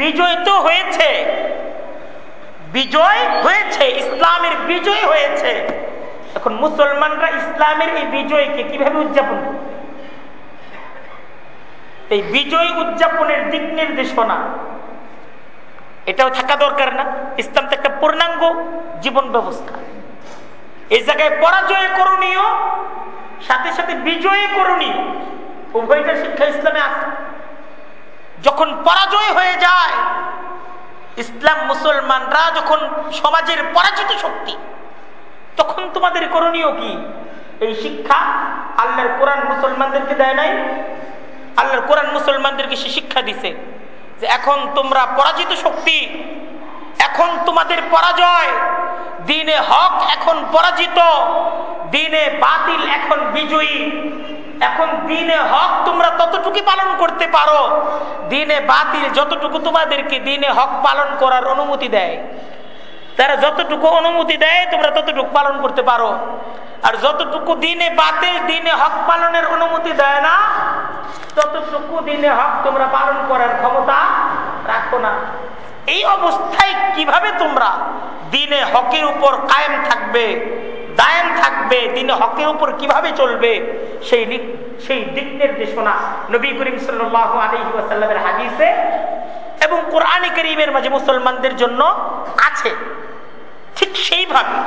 বিজয় তো হয়েছে। বিজয় হয়েছে, ইসলামের বিজয় হয়েছে। এখন মুসলমানরা ইসলামের এই বিজয়কে কীভাবে উদযাপন করবে? এই বিজয় উদযাপনের দিক নির্দেশনা, এটাও থাকা দরকার না। ইসলাম তো একটা পূর্ণাঙ্গ জীবন ব্যবস্থা। এই জায়গায় পরাজয় করণীয়, সাথে সাথে বিজয় করণীয়। উভয়টা শিক্ষা ইসলামে আছে। যখন পরাজয় হয়ে যায়, ইসলাম মুসলমানরা যখন সমাজের পরাজিত শক্তি, তখন তোমাদের করণীয় কি? এই শিক্ষা আল্লাহর কোরআন মুসলমানদেরকে দেয় নাই? আল্লাহর কোরআন মুসলমানদেরকে সে শিক্ষা দিছে যে এখন তোমরা পরাজিত শক্তি এখন তোমাদের পরাজয়। দিনে হক এখন পরাজিত, দিনে বাতিল এখন বিজয়ী। এখন দিনে হক তোমরা ততটুকু পালন করতে পারো, দিনে বাতিল যতটুকু তোমাদেরকে দিনে হক পালন করার অনুমতি দেয়। তারা যতটুকু অনুমতি দেয়, তোমরা ততটুকু পালন করতে পারো। আর যতটুকু দিনে বাতিল, দিনে হক পালনের অনুমতি দেয় না, ততটুকু দিনে হক তোমরা পালন করার ক্ষমতা রাখো না। এই অবস্থায় কীভাবে তোমরা দিনে হকের উপর কায়েম থাকবে দায়ান থাকবে, দিনে হকের উপর কীভাবে চলবে, সেই সেই দিক নির্দেশনা নবী করিম সাল্লাহ আলহি ওয়াসাল্লামের হাদিসে এবং কোরআনে করিমের মাঝে মুসলমানদের জন্য আছে। ঠিক সেইভাবে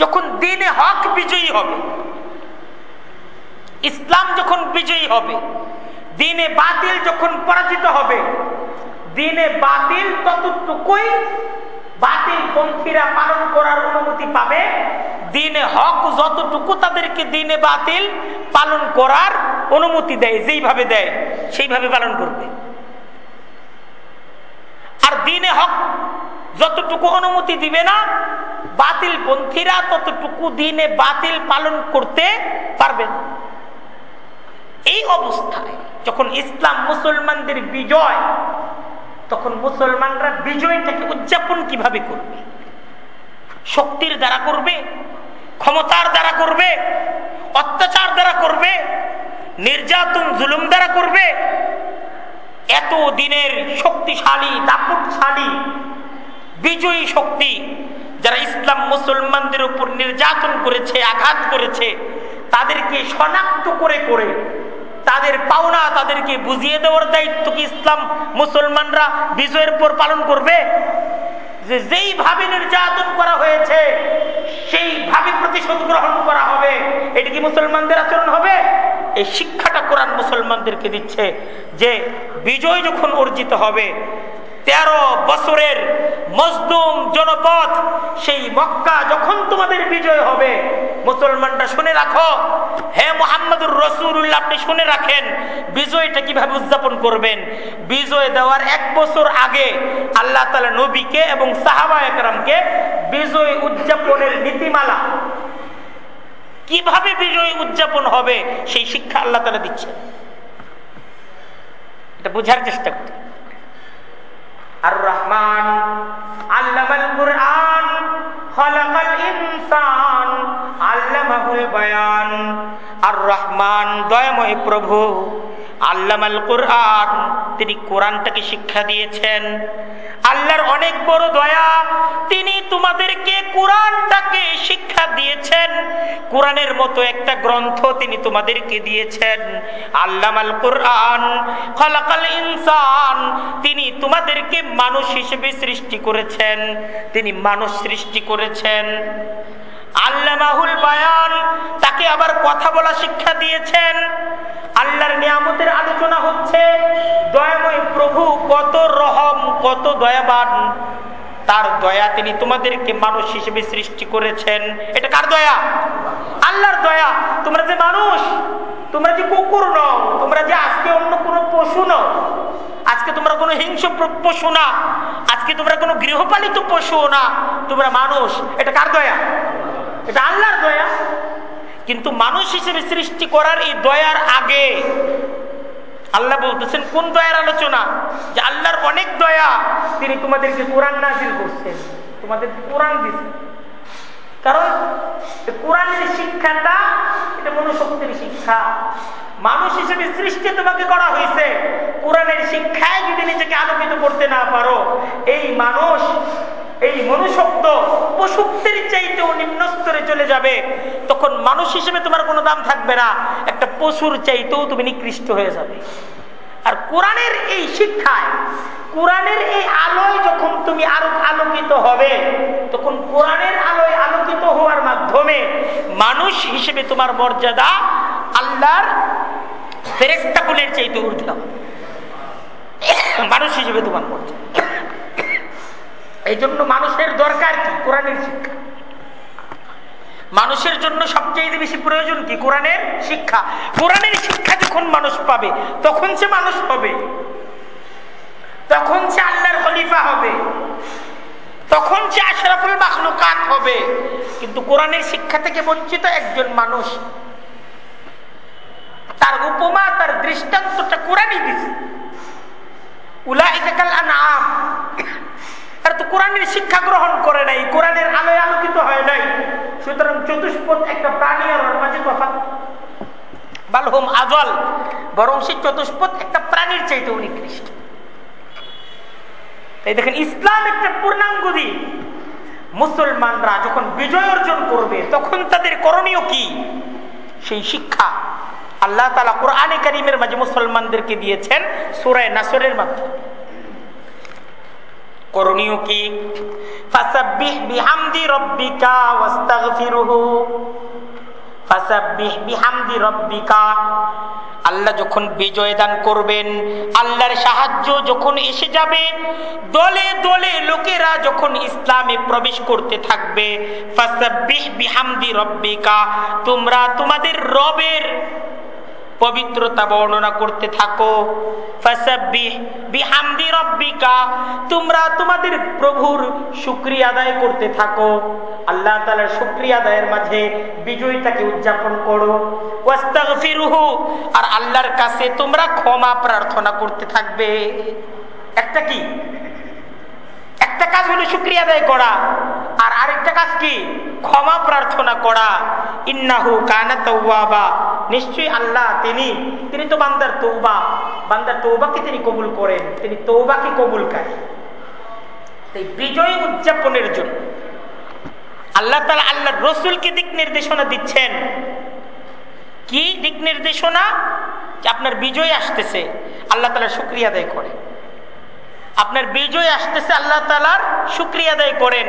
যখন দিনে হক বিজয়ী হবে, ইসলাম যখন বিজয়ী হবে, দিনে বাতিল যখন পরাজিত হবে দিনে বাতিল ততটুকুই বাতিল পন্থীরা পালন করার অনুমতি পাবে। দিনে হক যতটুকু তাদেরকে দিনে বাতিল পালন করার অনুমতি দেয়, যেইভাবে দেয়, সেইভাবে পালন করবে। আর দিনে হক যতটুকু অনুমতি দিবে না, বাতিল পন্থীরা ততটুকু দিনে বাতিল পালন করতে পারবেন এই অবস্থায় যখন ইসলাম মুসলমানদের বিজয় তখন মুসলমানরা বিজয়টাকে উদযাপন কীভাবে করবে? শক্তির দ্বারা করবে? ক্ষমতার দ্বারা করবে? অত্যাচার দ্বারা করবে? নির্যাতন, জুলুম দ্বারা করবে? এত দিনের শক্তিশালী, দাপটশালী বিজয়ী শক্তি যারা ইসলাম মুসলমানদের উপর নির্যাতন করেছে, আঘাত করেছে, তাদেরকে শনাক্ত করে করে তাদের পাওনা তাদেরকে বুঝিয়ে দেওয়ার দায়িত্ব কি ইসলাম মুসলমানরা বিজয়ের পর পালন করবে? যে যেইভাবে নির্যাতন করা হয়েছে সেইভাবে প্রতিশোধ গ্রহণ করা হবে। এটি কি মুসলমানদের আচরণ হবে? এই শিক্ষাটা কোরআন মুসলমানদেরকে দিচ্ছে যে বিজয় যখন অর্জিত হবে তেরো বছরের মজদুম জনপদ, সেই মক্কা যখন তোমাদের বিজয় হবে মুসলমানরা শুনে রাখো। হে মোহাম্মদুর রসুল্লাহ আপনি শুনে রাখেন বিজয়টা কীভাবে উদযাপন করবেন। বিজয় দেওয়ার এক বছর আগে আল্লাহ তালা নবীকে এবং সাহাবা একরামকে বিজয় উদযাপনের নীতিমালা কীভাবে বিজয় উদযাপন হবে, সেই শিক্ষা আল্লাহ তালা দিচ্ছে এটা বোঝার চেষ্টা করি আর রহমান আল্লামাল কুরআন খলাকাল ইনসান আল্লামাহুল বায়ান। আর রহমান দয়াময় প্রভু, আল্লামাল কোরআন, তিনি কোরআনটাকে শিক্ষা দিয়েছেন। আল্লাহর অনেক বড় দয়া, তিনি তোমাদেরকে কোরআনটাকে শিক্ষা দিয়েছেন। কোরআনের মতো একটা গ্রন্থ তিনি তোমাদেরকে দিয়েছেন। আল্লামাল কোরআন, খলাকাল ইনসান, তিনি তোমাদেরকে মানুষ হিসেবে সৃষ্টি করেছেন। তিনি মানুষ সৃষ্টি করেছেন। আল্লামাহুল বায়ান, তাকে আবার কথা বলা শিক্ষা দিয়েছেন। আল্লাহর নিয়ামতের আলোচনা হচ্ছে, দয়াময় প্রভু কত রহম, কত দয়াবান। তার দয়া তিনি তোমাদেরকে মানুষ হিসেবে সৃষ্টি করেছেন। এটা কার দয়া? আল্লাহর দয়া। তোমরা যে মানুষ, তোমরা যে কুকুর নও, তোমরা যে আজকে অন্য কোনো পশু নও কোনো হিংস্র পশু না। আজকে তোমরা কোনো গৃহপালিত পশু না। তোমরা মানুষ। এটা কার দয়া? এটা আল্লাহর দয়া। কিন্তু মানুষ হিসেবে সৃষ্টি করার এই দয়ার আগে আল্লাহ বলতেছেন, কোন দয়ার আলোচনা? যে আল্লাহর অনেক দয়া তিনি তোমাদেরকে কোরআন নাজিল করছেন। তোমাদের কোরআন দিচ্ছেন কারণ কোরআনের শিক্ষাটা, এটা মনুশক্তির শিক্ষা। মানুষ হিসেবে সৃষ্টি তোমাকে করা হয়েছে কোরআনের শিক্ষায় যদি নিজেকে আলোকিত করতে না পারো, এই মানুষ, এই মনুষ্যত্ব পশুত্বের চাইতেও নিম্ন স্তরে চলে যাবে। তখন মানুষ হিসেবে তোমার কোনো দাম থাকবে না। একটা পশুর চাইতেও তুমি নিকৃষ্ট হয়ে যাবে। আর কোরআনের এই শিক্ষায়, কোরআনের এই আলোয় যখন তুমি আরও আলোকিত হবে, তখন কোরআনের আলোয় আলোকিত হওয়ার মাধ্যমে মানুষ হিসেবে তোমার মর্যাদা আল্লাহর ফেরেস্তাকুলের চাইতে ঊর্ধ্বে মানুষ হিসেবে তোমার মর্যাদা। এই জন্য মানুষের দরকার কি? কোরআনের শিক্ষা। মানুষের জন্য সবচেয়ে বেশি প্রয়োজন কি? কোরআনের শিক্ষা। কোরআনের শিক্ষা যখন মানুষ পাবে, তখন সে মানুষ হবে। তখন সে আল্লাহর খলিফা হবে। তখন সে আশরাফুল মাখলুকাত হবে। কিন্তু কোরআনের শিক্ষা থেকে বঞ্চিত একজন মানুষ, তার উপমা, তার দৃষ্টান্তটা কোরআনই দিছে। উলাইকাল আনাম তারা তো কোরআনের শিক্ষা গ্রহণ করে নাই, কোরআনের আলোয় আলোকিত হয় নাই। সুতরাং চতুষ্পদ একটা প্রাণী আর মাঝে তফাৎ বালহম আজল, বরং সে চতুষ্পদ একটা প্রাণীর চাইতে নিকৃষ্ট তাই দেখেন, ইসলাম একটা পূর্ণাঙ্গ দিন। মুসলমানরা যখন বিজয় অর্জন করবে, তখন তাদের করণীয় কি? সেই শিক্ষা। আল্লাহ তালা কোরআনে করিমের মাঝে মুসলমানদেরকে দিয়েছেন সুরায় নাসরের মাধ্যমে। করণীয় কি? ফাসাব্বিহ বিহামদি রব্বিকা ওয়াস্তাগফিরুহু। ফাসাব্বিহ বিহামদি রব্বিকা। আল্লাহ যখন বিজয় দান করবেন, আল্লাহর সাহায্য যখন এসে যাবে, দলে দলে লোকেরা যখন ইসলামে প্রবেশ করতে থাকবে, ফাসাব্বিহ বিহামদি রব্বিকা, তোমরা তোমাদের রবের পবিত্রতা বর্ণনা করতে থাকো। তোমরা তোমাদের প্রভুর শুক্রিয়া আদায় করতে থাকো। আল্লাহ তালার শুক্রিয়া আদায়ের মাঝে বিজয়টাকে উদযাপন করো। ওয়াস্তাগফিরুহু, আর আল্লাহর কাছে তোমরা ক্ষমা প্রার্থনা করতে থাকবে। একটা কি? কাজ হলো শুক্রিয়া আদায় করা। আর আরেকটা কাজ কি? ক্ষমা প্রার্থনা করা। ইন্নাহু কানা তৌবা নিশ্চয়ই আল্লাহ তিনি তিনি তো বান্দার তৌবা বান্দার তৌবাকে তিনি কবুল করেন। তিনি তৌবাকে কবুল করেন এই বিজয় উদযাপনের জন্য আল্লাহ তালা আল্লাহ রসুলকে দিক নির্দেশনা দিচ্ছেন। কি দিক নির্দেশনা? যে আপনার বিজয় আসতেছে। আল্লাহ তালা শুক্রিয়া আদায় করেন। আপনার বিজয় আসতেছে, আল্লাহ তালার শুক্রিয়া আদায় করেন।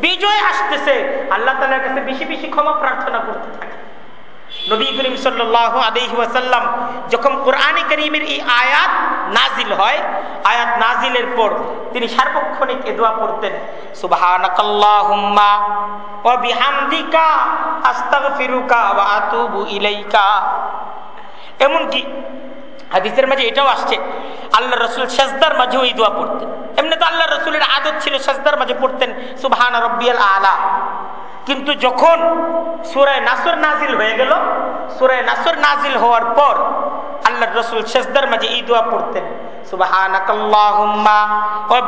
বিজয় আসতেছে, আল্লাহ তালার কাছে বেশি বেশি ক্ষমা প্রার্থনা করতে থাকে নবী যখন এই নাজিল হয়, আয়াত নাজিলের পর তিনি সার্বক্ষণিক ইলাইকা। এমনকি হাদিসের মাঝে এটাও আসছে আল্লাহ রসুল সাজদার মাঝে ওই দোয়া পড়তেন। এমনি তো আল্লাহ রসুলের আদত ছিল সাজদার মাঝে পড়তেন, সুবহান রব্বিয়াল আলা। কিন্তু যখন সুরায় নাসর নাজিল হয়ে গেল, সুরায় নাসর নাজিল হওয়ার পর আল্লাহ রসুল শেষদার মাঝে এই দোয়া পড়তেন, সুবহানাকাল্লাহুম্মা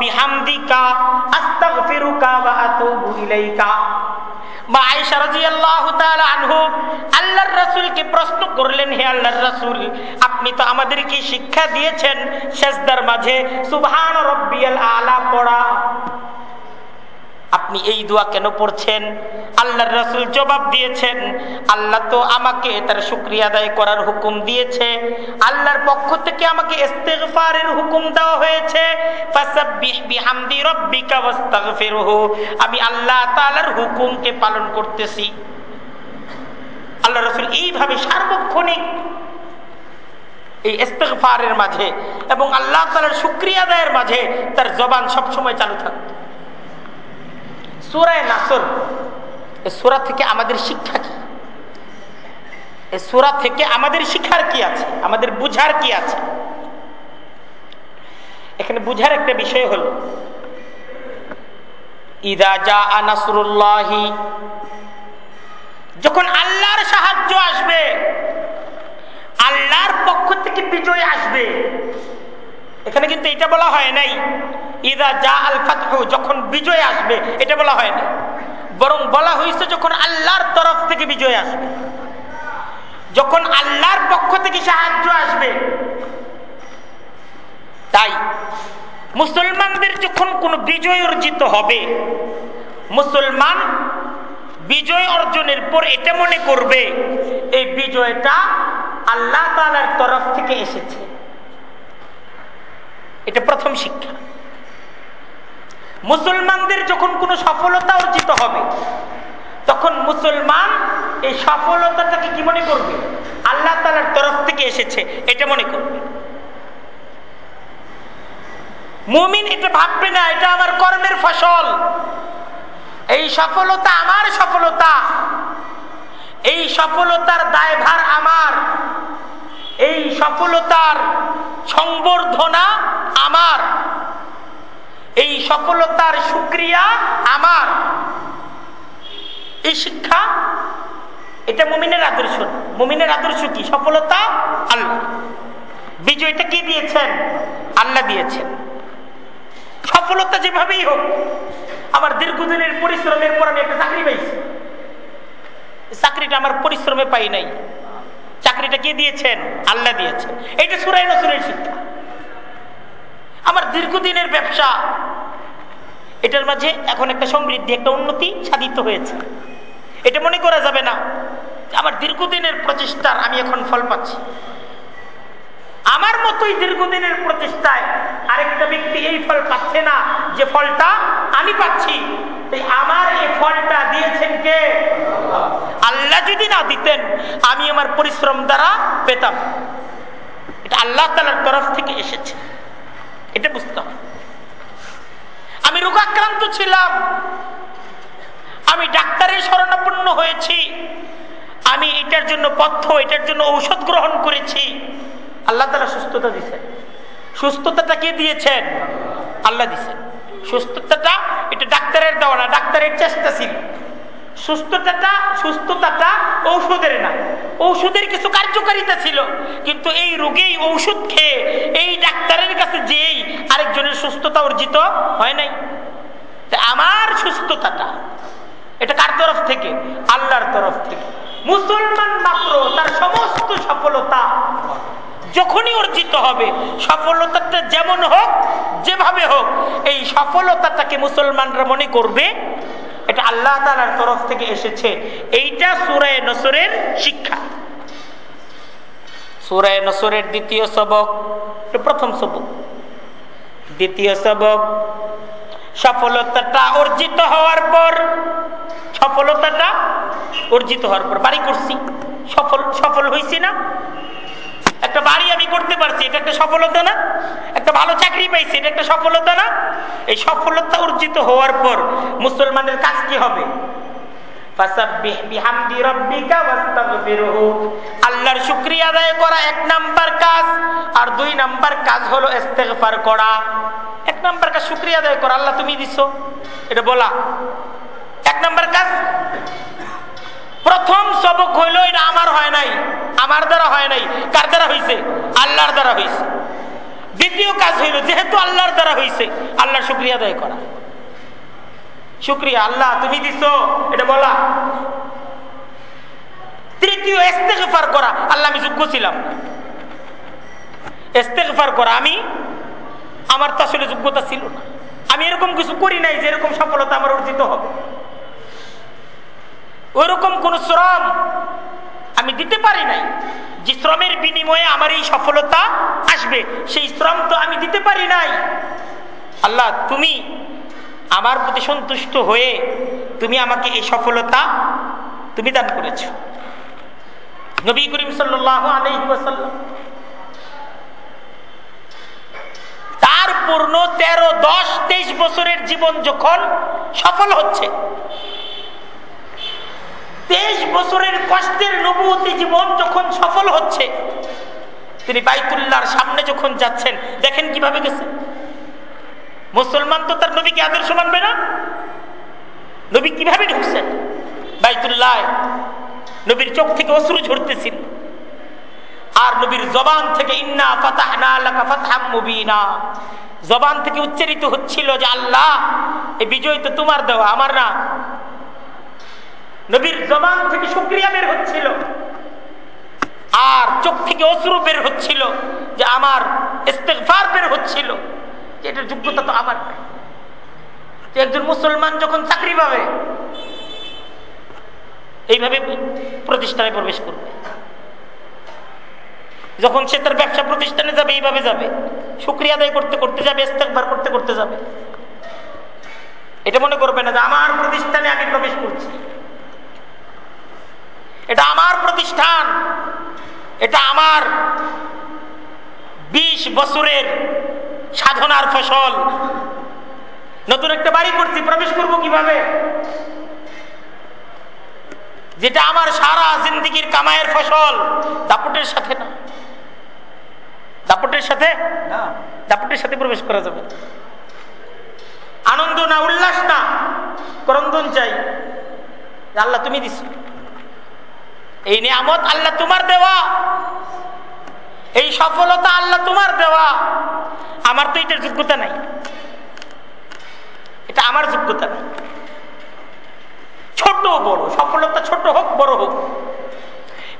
বিহামদিকা আনহু, আল্লাহর করলেন, হে আল্লাহর রাসূল, আপনি তো শিক্ষা দিয়েছেন, শেষদার মাঝে সুবহান রব্বিয়াল আলা পড়া। আপনি এই দোয়া কেন পড়ছেন? আল্লাহর রসুল জবাব দিয়েছেন, আল্লাহ তো আমাকে তার শুকরিয়া আদায় করার হুকুম দিয়েছে। আল্লাহর পক্ষ থেকে আমাকে ইস্তেগফারের হুকুম দেওয়া হয়েছে। আমি আল্লাহ তাআলার হুকুমকে পালন করতেছি। আল্লাহ রসুল এইভাবে সার্বক্ষণিক এই ইস্তেগফারের মাঝে এবং আল্লাহ তাআলার শুকরিয়া আদায়ের মাঝে তার জবান সবসময় চালু থাকতো। সুরায় নাসর। এ সুরা থেকে আমাদের শিক্ষা কি? এ সুরা থেকে আমাদের শিক্ষার কি আছে? আমাদের বুঝার কি আছে? এখানে বুঝার একটা বিষয় হল, ইদা যা আনাসুল্লাহি যখন আল্লাহর সাহায্য আসবে, আল্লাহর পক্ষ থেকে বিজয় আসবে এখানে কিন্তু এটা বলা হয় নাই। ইদা যা আল যখন বিজয় আসবে, এটা বলা হয় না বরং বলা হয়েছে যখন আল্লাহর তরফ থেকে বিজয় আসবে। যখন আল্লাহর পক্ষ থেকে সাহায্য আসবে। তাই মুসলমানদের যখন কোনো বিজয় অর্জিত হবে, মুসলমান বিজয় অর্জনের পর এটা মনে করবে, এই বিজয়টা আল্লাহ তালার তরফ থেকে এসেছে। প্রথম শিক্ষা। মুসলমানদের যখন কোনো সফলতা অর্জিত হবে, তখন মুসলমান এই সফলতাটাকে কি মনে করবে? আল্লাহ তালার তরফ থেকে এসেছে, এটা মনে করবে। মুমিন এটা ভাববে না, এটা আমার কর্মের ফসল। এই সফলতা আমার সফলতা। এই সফলতার দায়ভার আমার। এই সফলতার সংবর্ধনা আমার। এই সফলতার সুক্রিয়া আমার। এই শিক্ষা, এটা মুমিনের আদর্শ। মুমিনের আদর্শ কি? সফলতা আল্লাহ। বিজয়টা কি দিয়েছেন? আল্লাহ দিয়েছেন। সফলতা যেভাবেই হোক, আমার দীর্ঘদিনের পরিশ্রমের পর আমি একটা চাকরি পাইছি। চাকরিটা আমার পরিশ্রমে পাই নাই। চাকরিটা কে দিয়েছেন? আল্লাহ দিয়েছেন। এটা সুরাই নসুরের শিক্ষা। আমার দীর্ঘদিনের ব্যবসা, এটার মাঝে এখন একটা সমৃদ্ধি, একটা উন্নতি সাধিত হয়েছে। এটা মনে করা যাবে না আমার দীর্ঘদিনের প্রচেষ্টার আমি এখন ফল পাচ্ছি। আমার মতোই দীর্ঘদিনের প্রচেষ্টায় আরেকটা ব্যক্তি এই ফল পাচ্ছে না। যে ফলটা আমি পাচ্ছি আমার এই ফলটা দিয়েছেন কে? আল্লাহ যদি না দিতেন, আমি আমার পরিশ্রম দ্বারা পেতাম। এটা আল্লাহ তালার তরফ থেকে এসেছে। এটা বুঝতে হবে। আমি রোগাক্রান্ত ছিলাম। আমি ডাক্তারের শরণাপন্ন হয়েছি। আমি এটার জন্য পথ্য, এটার জন্য ঔষধ গ্রহণ করেছি। আল্লাহ তালা সুস্থতা দিচ্ছেন সুস্থতাটা কে দিয়েছেন? আল্লাহ দিচ্ছেন সুস্থতাটা এটা ডাক্তারের দেওয়া না, ডাক্তারের চেষ্টা ছিল। সুস্থতাটা সুস্থতাটা ঔষধের না। ঔষধের কিছু কার্যকারিতা ছিল, কিন্তু এই রোগেই ঔষধ খেয়ে এই ডাক্তারের কাছে যেই আরেকজনের সুস্থতা অর্জিত হয় নাই। আমার সুস্থতাটা, এটা কার তরফ থেকে? আল্লাহর তরফ থেকে। মুসলমান মাত্র তার সমস্ত সফলতা যখনই অর্জিত হবে, সফলতাটা যেমন হোক, যেভাবে হোক, এই সফলতাটাকে মুসলমানরা মনে করবে, এটা আল্লাহ তালার তরফ থেকে এসেছে। এইটা সুরায় নসরের শিক্ষা। সুরায় নসরের দ্বিতীয় সবক প্রথম সবক। দ্বিতীয় সবক, সফলতাটা অর্জিত হওয়ার পর, সফলতাটা অর্জিত হওয়ার পর, বাড়ি করছি। সফল সফল হয়েছি না। একটা বাড়ি আমি করতে পারছি, এটা একটা সফলতা না? একটা ভালো চাকরি পাইছি, এটা একটা সফলতা না? এই সফলতা অর্জিত হওয়ার পর মুসলমানের কাজ কি হবে? আল্লাহর শুক্রিয়া করা এক নাম্বার কাজ, আর দুই নাম্বার কাজ হলো করা। এক কাজ শুক্রিয়া আদায় করা, আল্লাহ তুমি দিছ। এটা বলা। এক নাম্বার কাজ প্রথম সবক হইল এটা আমার হয় নাই, আমার দ্বারা হয় নাই। কার দ্বারা হয়েছে আল্লাহর দ্বারা হয়েছে দ্বিতীয় কাজ হইল, যেহেতু আল্লাহর দ্বারা হয়েছে আল্লাহর শুক্রিয়া আদায় করা। শুক্রিয়া, আল্লাহ তুমি দিছ, এটা বলা। তৃতীয় এস্তেগফার করা। আল্লাহ আমি যোগ্য ছিলাম। এস্তেগফার করা। আমি, আমার তো আসলে যোগ্যতা ছিল না। আমি এরকম কিছু করি নাই যে এরকম সফলতা আমার অর্জিত হবে। ওইরকম কোন শ্রম আমি দিতে পারি নাই। যে শ্রমের বিনিময়ে আমার এই সফলতা আসবে, সেই শ্রম তো আমি দিতে পারি নাই। আল্লাহ, তুমি আমার প্রতি সন্তুষ্ট হয়ে তুমি আমাকে এই সফলতা তুমি দান করেছ। নবী করিম সাল্লাম তার পূর্ণ তেরো, দশ, তেইশ বছরের জীবন যখন সফল হচ্ছে তেইশ বছরের কষ্টের নবুতি জীবন যখন সফল হচ্ছে, তিনি বাইতুল্লাহর সামনে যখন যাচ্ছেন, দেখেন কীভাবে গেছে। মুসলমান তো তার নবীকে আদর্শ মানবে না। নবী কীভাবে ঢুকছেন? বাইতুল্লাহ নবীর চোখ থেকে অশ্রু ঝরতেছিল। আর নবীর জবান থেকে, ইন্না ফাতাহনা জবান থেকে উচ্চারিত হচ্ছিল যে, আল্লাহ, এই বিজয় তো তোমার দেওয়া, আমার না। নবীর জবান থেকে শুক্রিয়া বের হচ্ছিল। আর চোখ থেকে অশ্রু বের হচ্ছিল যে আমার ইস্তেকফার বের হচ্ছিল। যে এটার যোগ্যতা তো আমার একজন মুসলমান যখন চাকরি পাবে, এইভাবে প্রতিষ্ঠানে প্রবেশ করবে। যখন সে তার ব্যবসা প্রতিষ্ঠানে যাবে, এইভাবে যাবে। শুক্রিয়া আদায় করতে করতে যাবে ইস্তেকবার করতে করতে যাবে। এটা মনে করবে না যে আমার প্রতিষ্ঠানে আমি প্রবেশ করছি। এটা আমার প্রতিষ্ঠান। এটা আমার বিশ বছরের সাধনার ফসল। নতুন একটা বাড়ি করছি প্রবেশ করব কীভাবে? যেটা আমার সারা জিন্দিগির কামায়ের ফসল। দাপটের সাথে না। দাপটের সাথে? না। দাপটের সাথে প্রবেশ করা যাবে। আনন্দ না উল্লাস না। করন্দন চাই। আল্লাহ তুমি দিস এই নিয়ামত আল্লাহ তোমার দেওয়া। এই সফলতা আল্লাহ তোমার দেওয়া। আমার তো এটার যোগ্যতা নাই। এটা আমার যোগ্যতা নাই। ছোট বড়, সফলতা ছোট হোক, বড় হোক।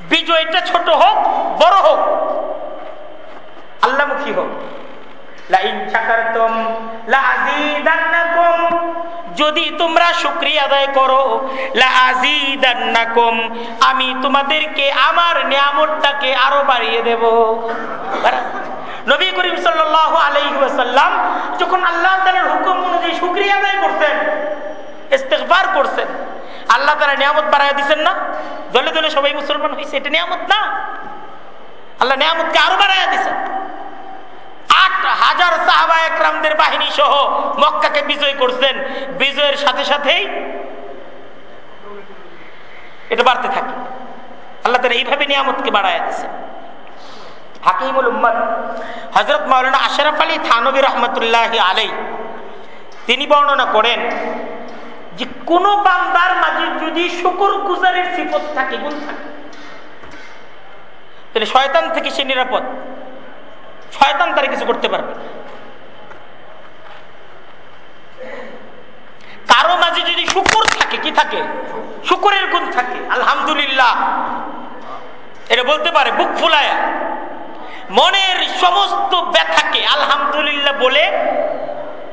বিজয়টা ছোট হোক, বড় হোক। আল্লাহমুখী হোক। যদি তোমরা শুক্রিয়া আদায় করো আমি তোমাদেরকে আমার নিয়ামতটাকে আরও বাড়িয়ে দেব। নবী করিম সাল্লাহ আলাইসাল্লাম যখন আল্লাহ তালার হুকুম অনুযায়ী শুক্রিয়া আদায় করতেন ইস্তেকবার করছেন আল্লাহ তারা নিয়ামত বাড়াই দিচ্ছেন না? দলে দলে সবাই মুসলমান হয়েছে এটা নিয়ামত না। আল্লাহ নিয়ামতকে আরও বাড়াইয়া দিচ্ছেন আট হাজার একরামদের বাহিনী সহ মক্কাকে বিজয় করছেন। বিজয়ের সাথে সাথেই এটা বাড়তে থাকে। আল্লাহ এইভাবে নিয়ামতকে উম্মদ হজরত মৌলানা আশরাফ আলী থানবী রহমতুল্লাহ আলাই তিনি বর্ণনা করেন যে কোন বান্দার মাঝে যদি শুকুর গুজারের সিফত থাকে, গুণ থাকে, তাহলে শয়তান থেকে সে নিরাপদ। শয়তান তারা কিছু করতে পারবে। কারও মাঝে যদি শুকুর থাকে, কি থাকে? শুকুরের গুণ থাকে। আলহামদুলিল্লাহ। এটা বলতে পারে, বুক ফুলায়। মনের সমস্ত ব্যথাকে আলহামদুলিল্লাহ বলে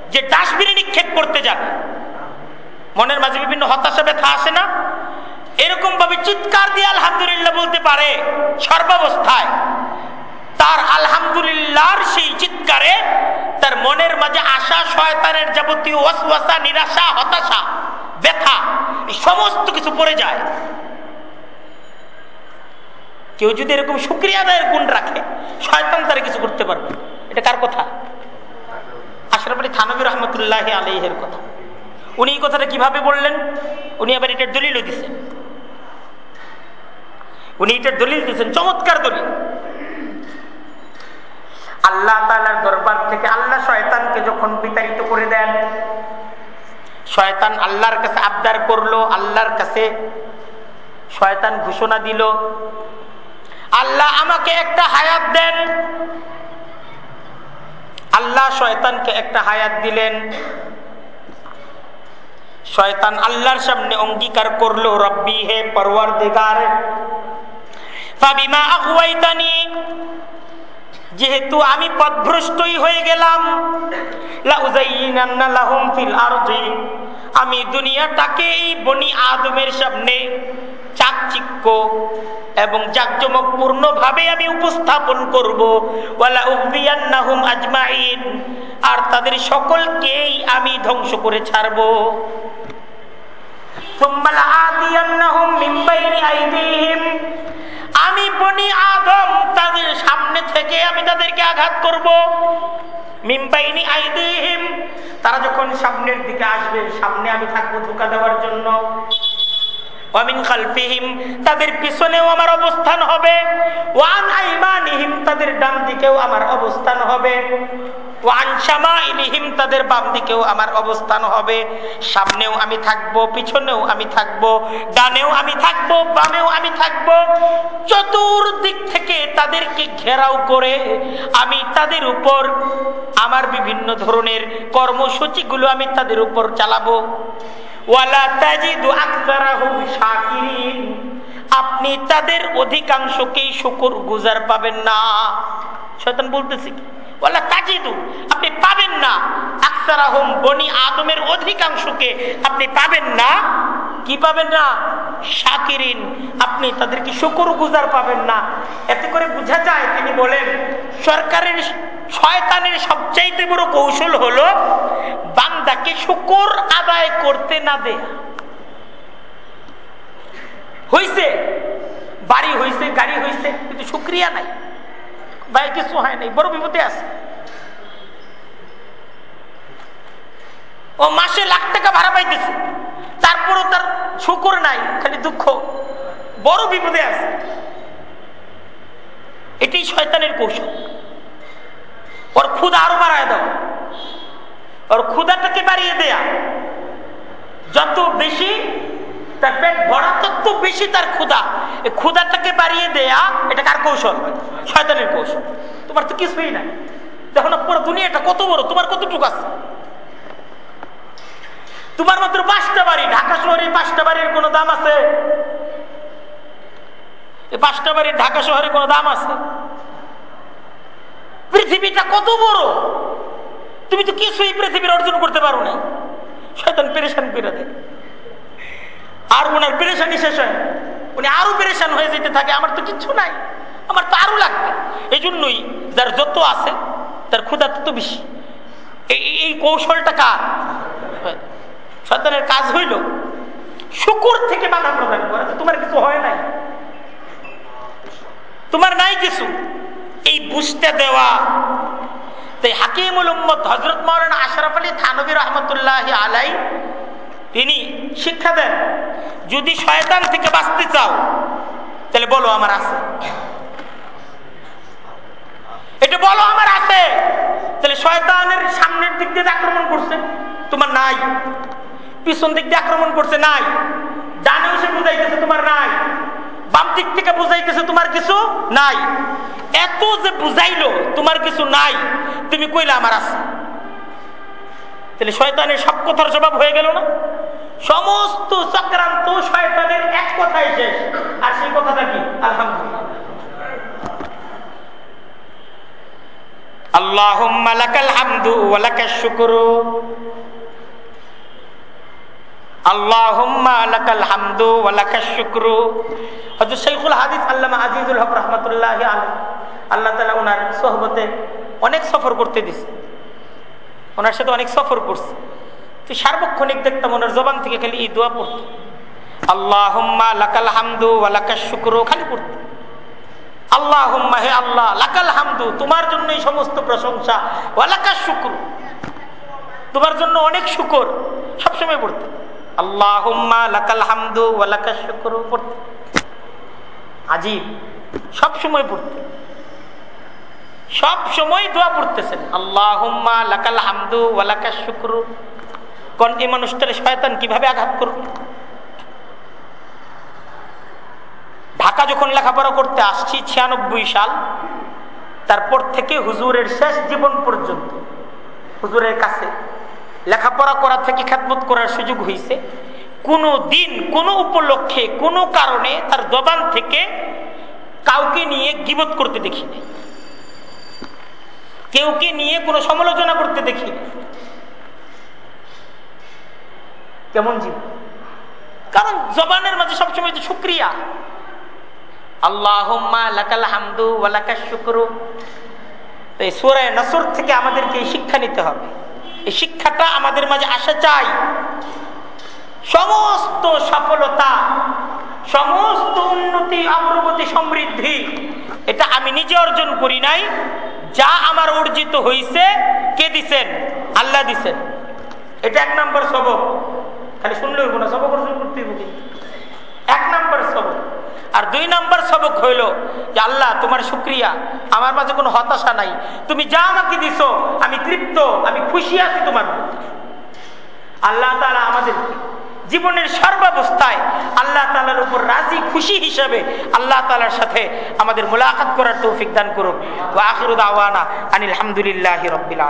যে ডাস্টবিনে নিক্ষেপ করতে যাবে। মনের মাঝে বিভিন্ন হতাশা, ব্যথা আসে না। এরকম ভাবে চিৎকার দিয়ে আলহামদুলিল্লাহ বলতে পারে, সর্বাবস্থায়। তার আলহামদুলিল্লাহর সেই চিৎকারে তার মনের মাঝে আশা, শয়তানের যাবতীয় নিরাশা, হতাশা, ব্যথা, এই সমস্ত কিছু পড়ে যায়। কেউ যদি এরকম সুক্রিয়া আদায়ের গুণ রাখে, শয়তান তারা কিছু করতে পারবে এটা কার কথা? আশরাফ আলী থানবী রহমতুল্লাহ আলহের কথা। উনি এই কথাটা কীভাবে বললেন? উনি আবার এটার দলিলও দিচ্ছেন উনি এটার দলিল দিচ্ছেন চমৎকার দলিল। আল্লাহ তালার দরবার থেকে আল্লাহ শয়তানকে যখন বিতাড়িত করে দেন, শয়তান আল্লাহর কাছে আবদার করল, আল্লাহর কাছে শয়তান ঘোষণা দিল, আল্লাহ আমাকে একটা হায়াত দেন। আল্লাহ শয়তানকে একটা হায়াত দিলেন। শয়তান আল্লাহর সামনে অঙ্গীকার করল, রব্বি, হে পরওয়ার যেহেতু আমি পদভ্রষ্টই হয়ে গেলাম আমি দুনিয়াটাকে এই বনি আদমের সামনে চাকচিক্য এবং জাকজমকপূর্ণ ভাবে আমি উপস্থাপন করব। আর তাদের সকলকেই আমি ধ্বংস করে ছাড়ব। আমি বনি আদম তাদের সামনে থেকে আমি তাদেরকে আঘাত করব। মিম্বাইনি আইদিহিম, তারা যখন সামনের দিকে আসবে, সামনে আমি থাকব ধোকা দেওয়ার জন্য। অমিন খালফিহিম, তাদের পিছনেও আমার অবস্থান হবে। ওয়ান আইমানিহিম, তাদের ডান দিকেও আমার অবস্থান হবে। ইলিহিম তাদের বাম দিকেও আমার অবস্থান হবে, সামনেও আমি থাকব, পিছনেও আমি থাকব, ডানেও আমি থাকব, বামেও আমি থাকব। চতুর্দিক থেকে তাদেরকে ঘেরাও করে আমি তাদের উপর আমার বিভিন্ন ধরনের কর্মসূচিগুলো আমি তাদের উপর চালাবো। আপনি তাদের অধিকাংশকেই শুকুর গুজার পাবেন না। শয়তান বলতেছি কি? ওয়ালা তাজিদু, আপনি পাবেন না। আকসারাহুম বনি আদমের অধিকাংশকে আপনি পাবেন না। কি পাবেন না? শাকিরিন, আপনি তাদেরকে শুকুর গুজার পাবেন না। এতে করে বোঝা যায়, তিনি বলেন, সরকারের শয়তানের সবচাইতে বড় কৌশল হলো বান্দাকে শুকুর আদায় করতে না দেয়া। হইছে, বাড়ি হইছে, গাড়ি হইছে, কিন্তু শুক্রিয়া নাই। ভাই, কিছু হয় নাই, বড় বিপদে আছে। ও মাসে লাখ টাকা ভাড়া পাইতেছে। তারপরও তার শুকুর নাই, খালি দুঃখ। বড় বিপদে আছে। এটি শয়তানের কৌশল। ওর ক্ষুদা আরও বাড়ায় দাও। ওর ক্ষুদাটাকে বাড়িয়ে দেয়া। যত বেশি তার পেট ভরা তত বেশি তার ক্ষুদা ক্ষুদাটাকে বাড়িয়ে দেয়া, এটা কার কৌশল? শয়তানের কৌশল। তোমার তো কিছুই নাই। দেখো না, পুরো দুনিয়াটা কত বড়, তোমার কতটুকু আছে? তোমার মাত্র পাঁচটা বাড়ি, ঢাকা শহরে পাঁচটা বাড়ির কোনো দাম আছে? পাঁচটা বাড়ির ঢাকা শহরে কোনো দাম আছে? পৃথিবীটা কত বড়? তুমি তো কিছুই পৃথিবীর অর্জন করতে পারো না শয়তান পেরেশান করে দেয়। আর ওনার পেরেশানি শেষ হয়। উনি আরও পেরেশান হয়ে যেতে থাকে। আমার তো কিচ্ছু নাই। আমার তো আরও লাগবে। এই জন্যই যার যত আছে, তার ক্ষুধা তত বেশি। এই কৌশলটা কার? শয়তানের কাজ হইল। শুকুর থেকে বাধা প্রদান করা। তোমার কিছু হয় নাই। তোমার নাই কিছু। এই বুঝতে দেওয়া। তাই হাকিমুল হজরত মৌলানা আশরাফ আলী থানবী রহমতুল্লাহ আলাই তিনি শিক্ষা দেন। যদি শয়তান থেকে বাঁচতে চাও, তাহলে বলো আমার আছে। এটা বলো আমার আছে। তাহলে শয়তানের সামনের দিক দিয়ে আক্রমণ করছে, তোমার নাই। পিছন দিক দিয়ে আক্রমণ করছে, নাই। ডানে সে বুঝাইতেছে, তোমার নাই। বাম দিক থেকে বুঝাইতেছে, তোমার কিছু নাই। এত যে বুঝাইলো, তোমার কিছু নাই। তুমি কইলে আমার আছে। তাহলে শয়তানের সব কথার জবাব হয়ে গেল না? সমস্ত চক্রান্ত শয়তানের এক কথাই শেষ। আর সেই কথাটা কি? আলহামদুলিল্লাহ। আল্লাহ ওনার সোহবতে অনেক সফর করতে দিছে। ওনার সাথে অনেক সফর করছে। তো সার্বক্ষণিক দেখতাম ওনার জবান থেকে খালি এই দোয়া পড়ত। আল্লাহুম্মা লাকাল হামদু লাকাশ শুকরু খালি পড়ত। আল্লাহ হে আল্লাহ, লাকাল হামদু, তোমার জন্যই সমস্ত প্রশংসা। ওয়ালাকার শুক্র, তোমার জন্য অনেক শুকর, সবসময় পড়তে। আল্লাহ লাকাল হামদু ওয়ালাকার শুক্র পড়তে। আজিব, সবসময় পড়তে। সব সময় দোয়া পড়তেছেন। আল্লাহ লাকাল হামদু ওয়ালাকার শুক্র। কোন এই মানুষটার শয়তান কীভাবে আঘাত করবে ঢাকা যখন লেখাপড়া করতে আসছি, ছিয়ানব্বই সাল, তারপর থেকে হুজুরের শেষ জীবন পর্যন্ত হুজুরের কাছে লেখাপড়া করা থেকে খ্যাতমত করার সুযোগ হয়েছে কোনো দিন, কোনো উপলক্ষে, কোনো কারণে তার জবান থেকে কাউকে নিয়ে গিবত করতে দেখি নাই। কেউকে নিয়ে কোনো সমালোচনা করতে দেখি? কেমন জীব কারণ জবানের মাঝে সবসময় তো শুক্রিয়া। এই সূরা নসর থেকে আমাদেরকে এই শিক্ষা নিতে হবে। এই শিক্ষাটা আমাদের মাঝে আসা চাই। সমস্ত সফলতা, সমস্ত উন্নতি, অগ্রগতি, সমৃদ্ধি, এটা আমি নিজে অর্জন করি নাই, যা আমার অর্জিত হইছে, কে দিছেন? আল্লাহ দিছেন। এটা এক নম্বর সবক। খালি শুনলে হইব না, সবক অর্জন করতে হইব এক নম্বর সবক। আর দুই নম্বর সবক হইল যে আল্লাহ, তোমার শুক্রিয়া। আমার মাঝে কোনো হতাশা নাই। তুমি যা আমাকে দিছো, আমি তৃপ্ত, আমি খুশি আছি তোমার আল্লাহ তালা আমাদের জীবনের সর্বাবস্থায় আল্লাহ তালার উপর রাজি, খুশি হিসাবে আল্লাহ তালার সাথে আমাদের মোলাকাত করার তৌফিক দান করুক। আখরুদ আওয়ানা আনিল হামদুলিল্লাহ রবিল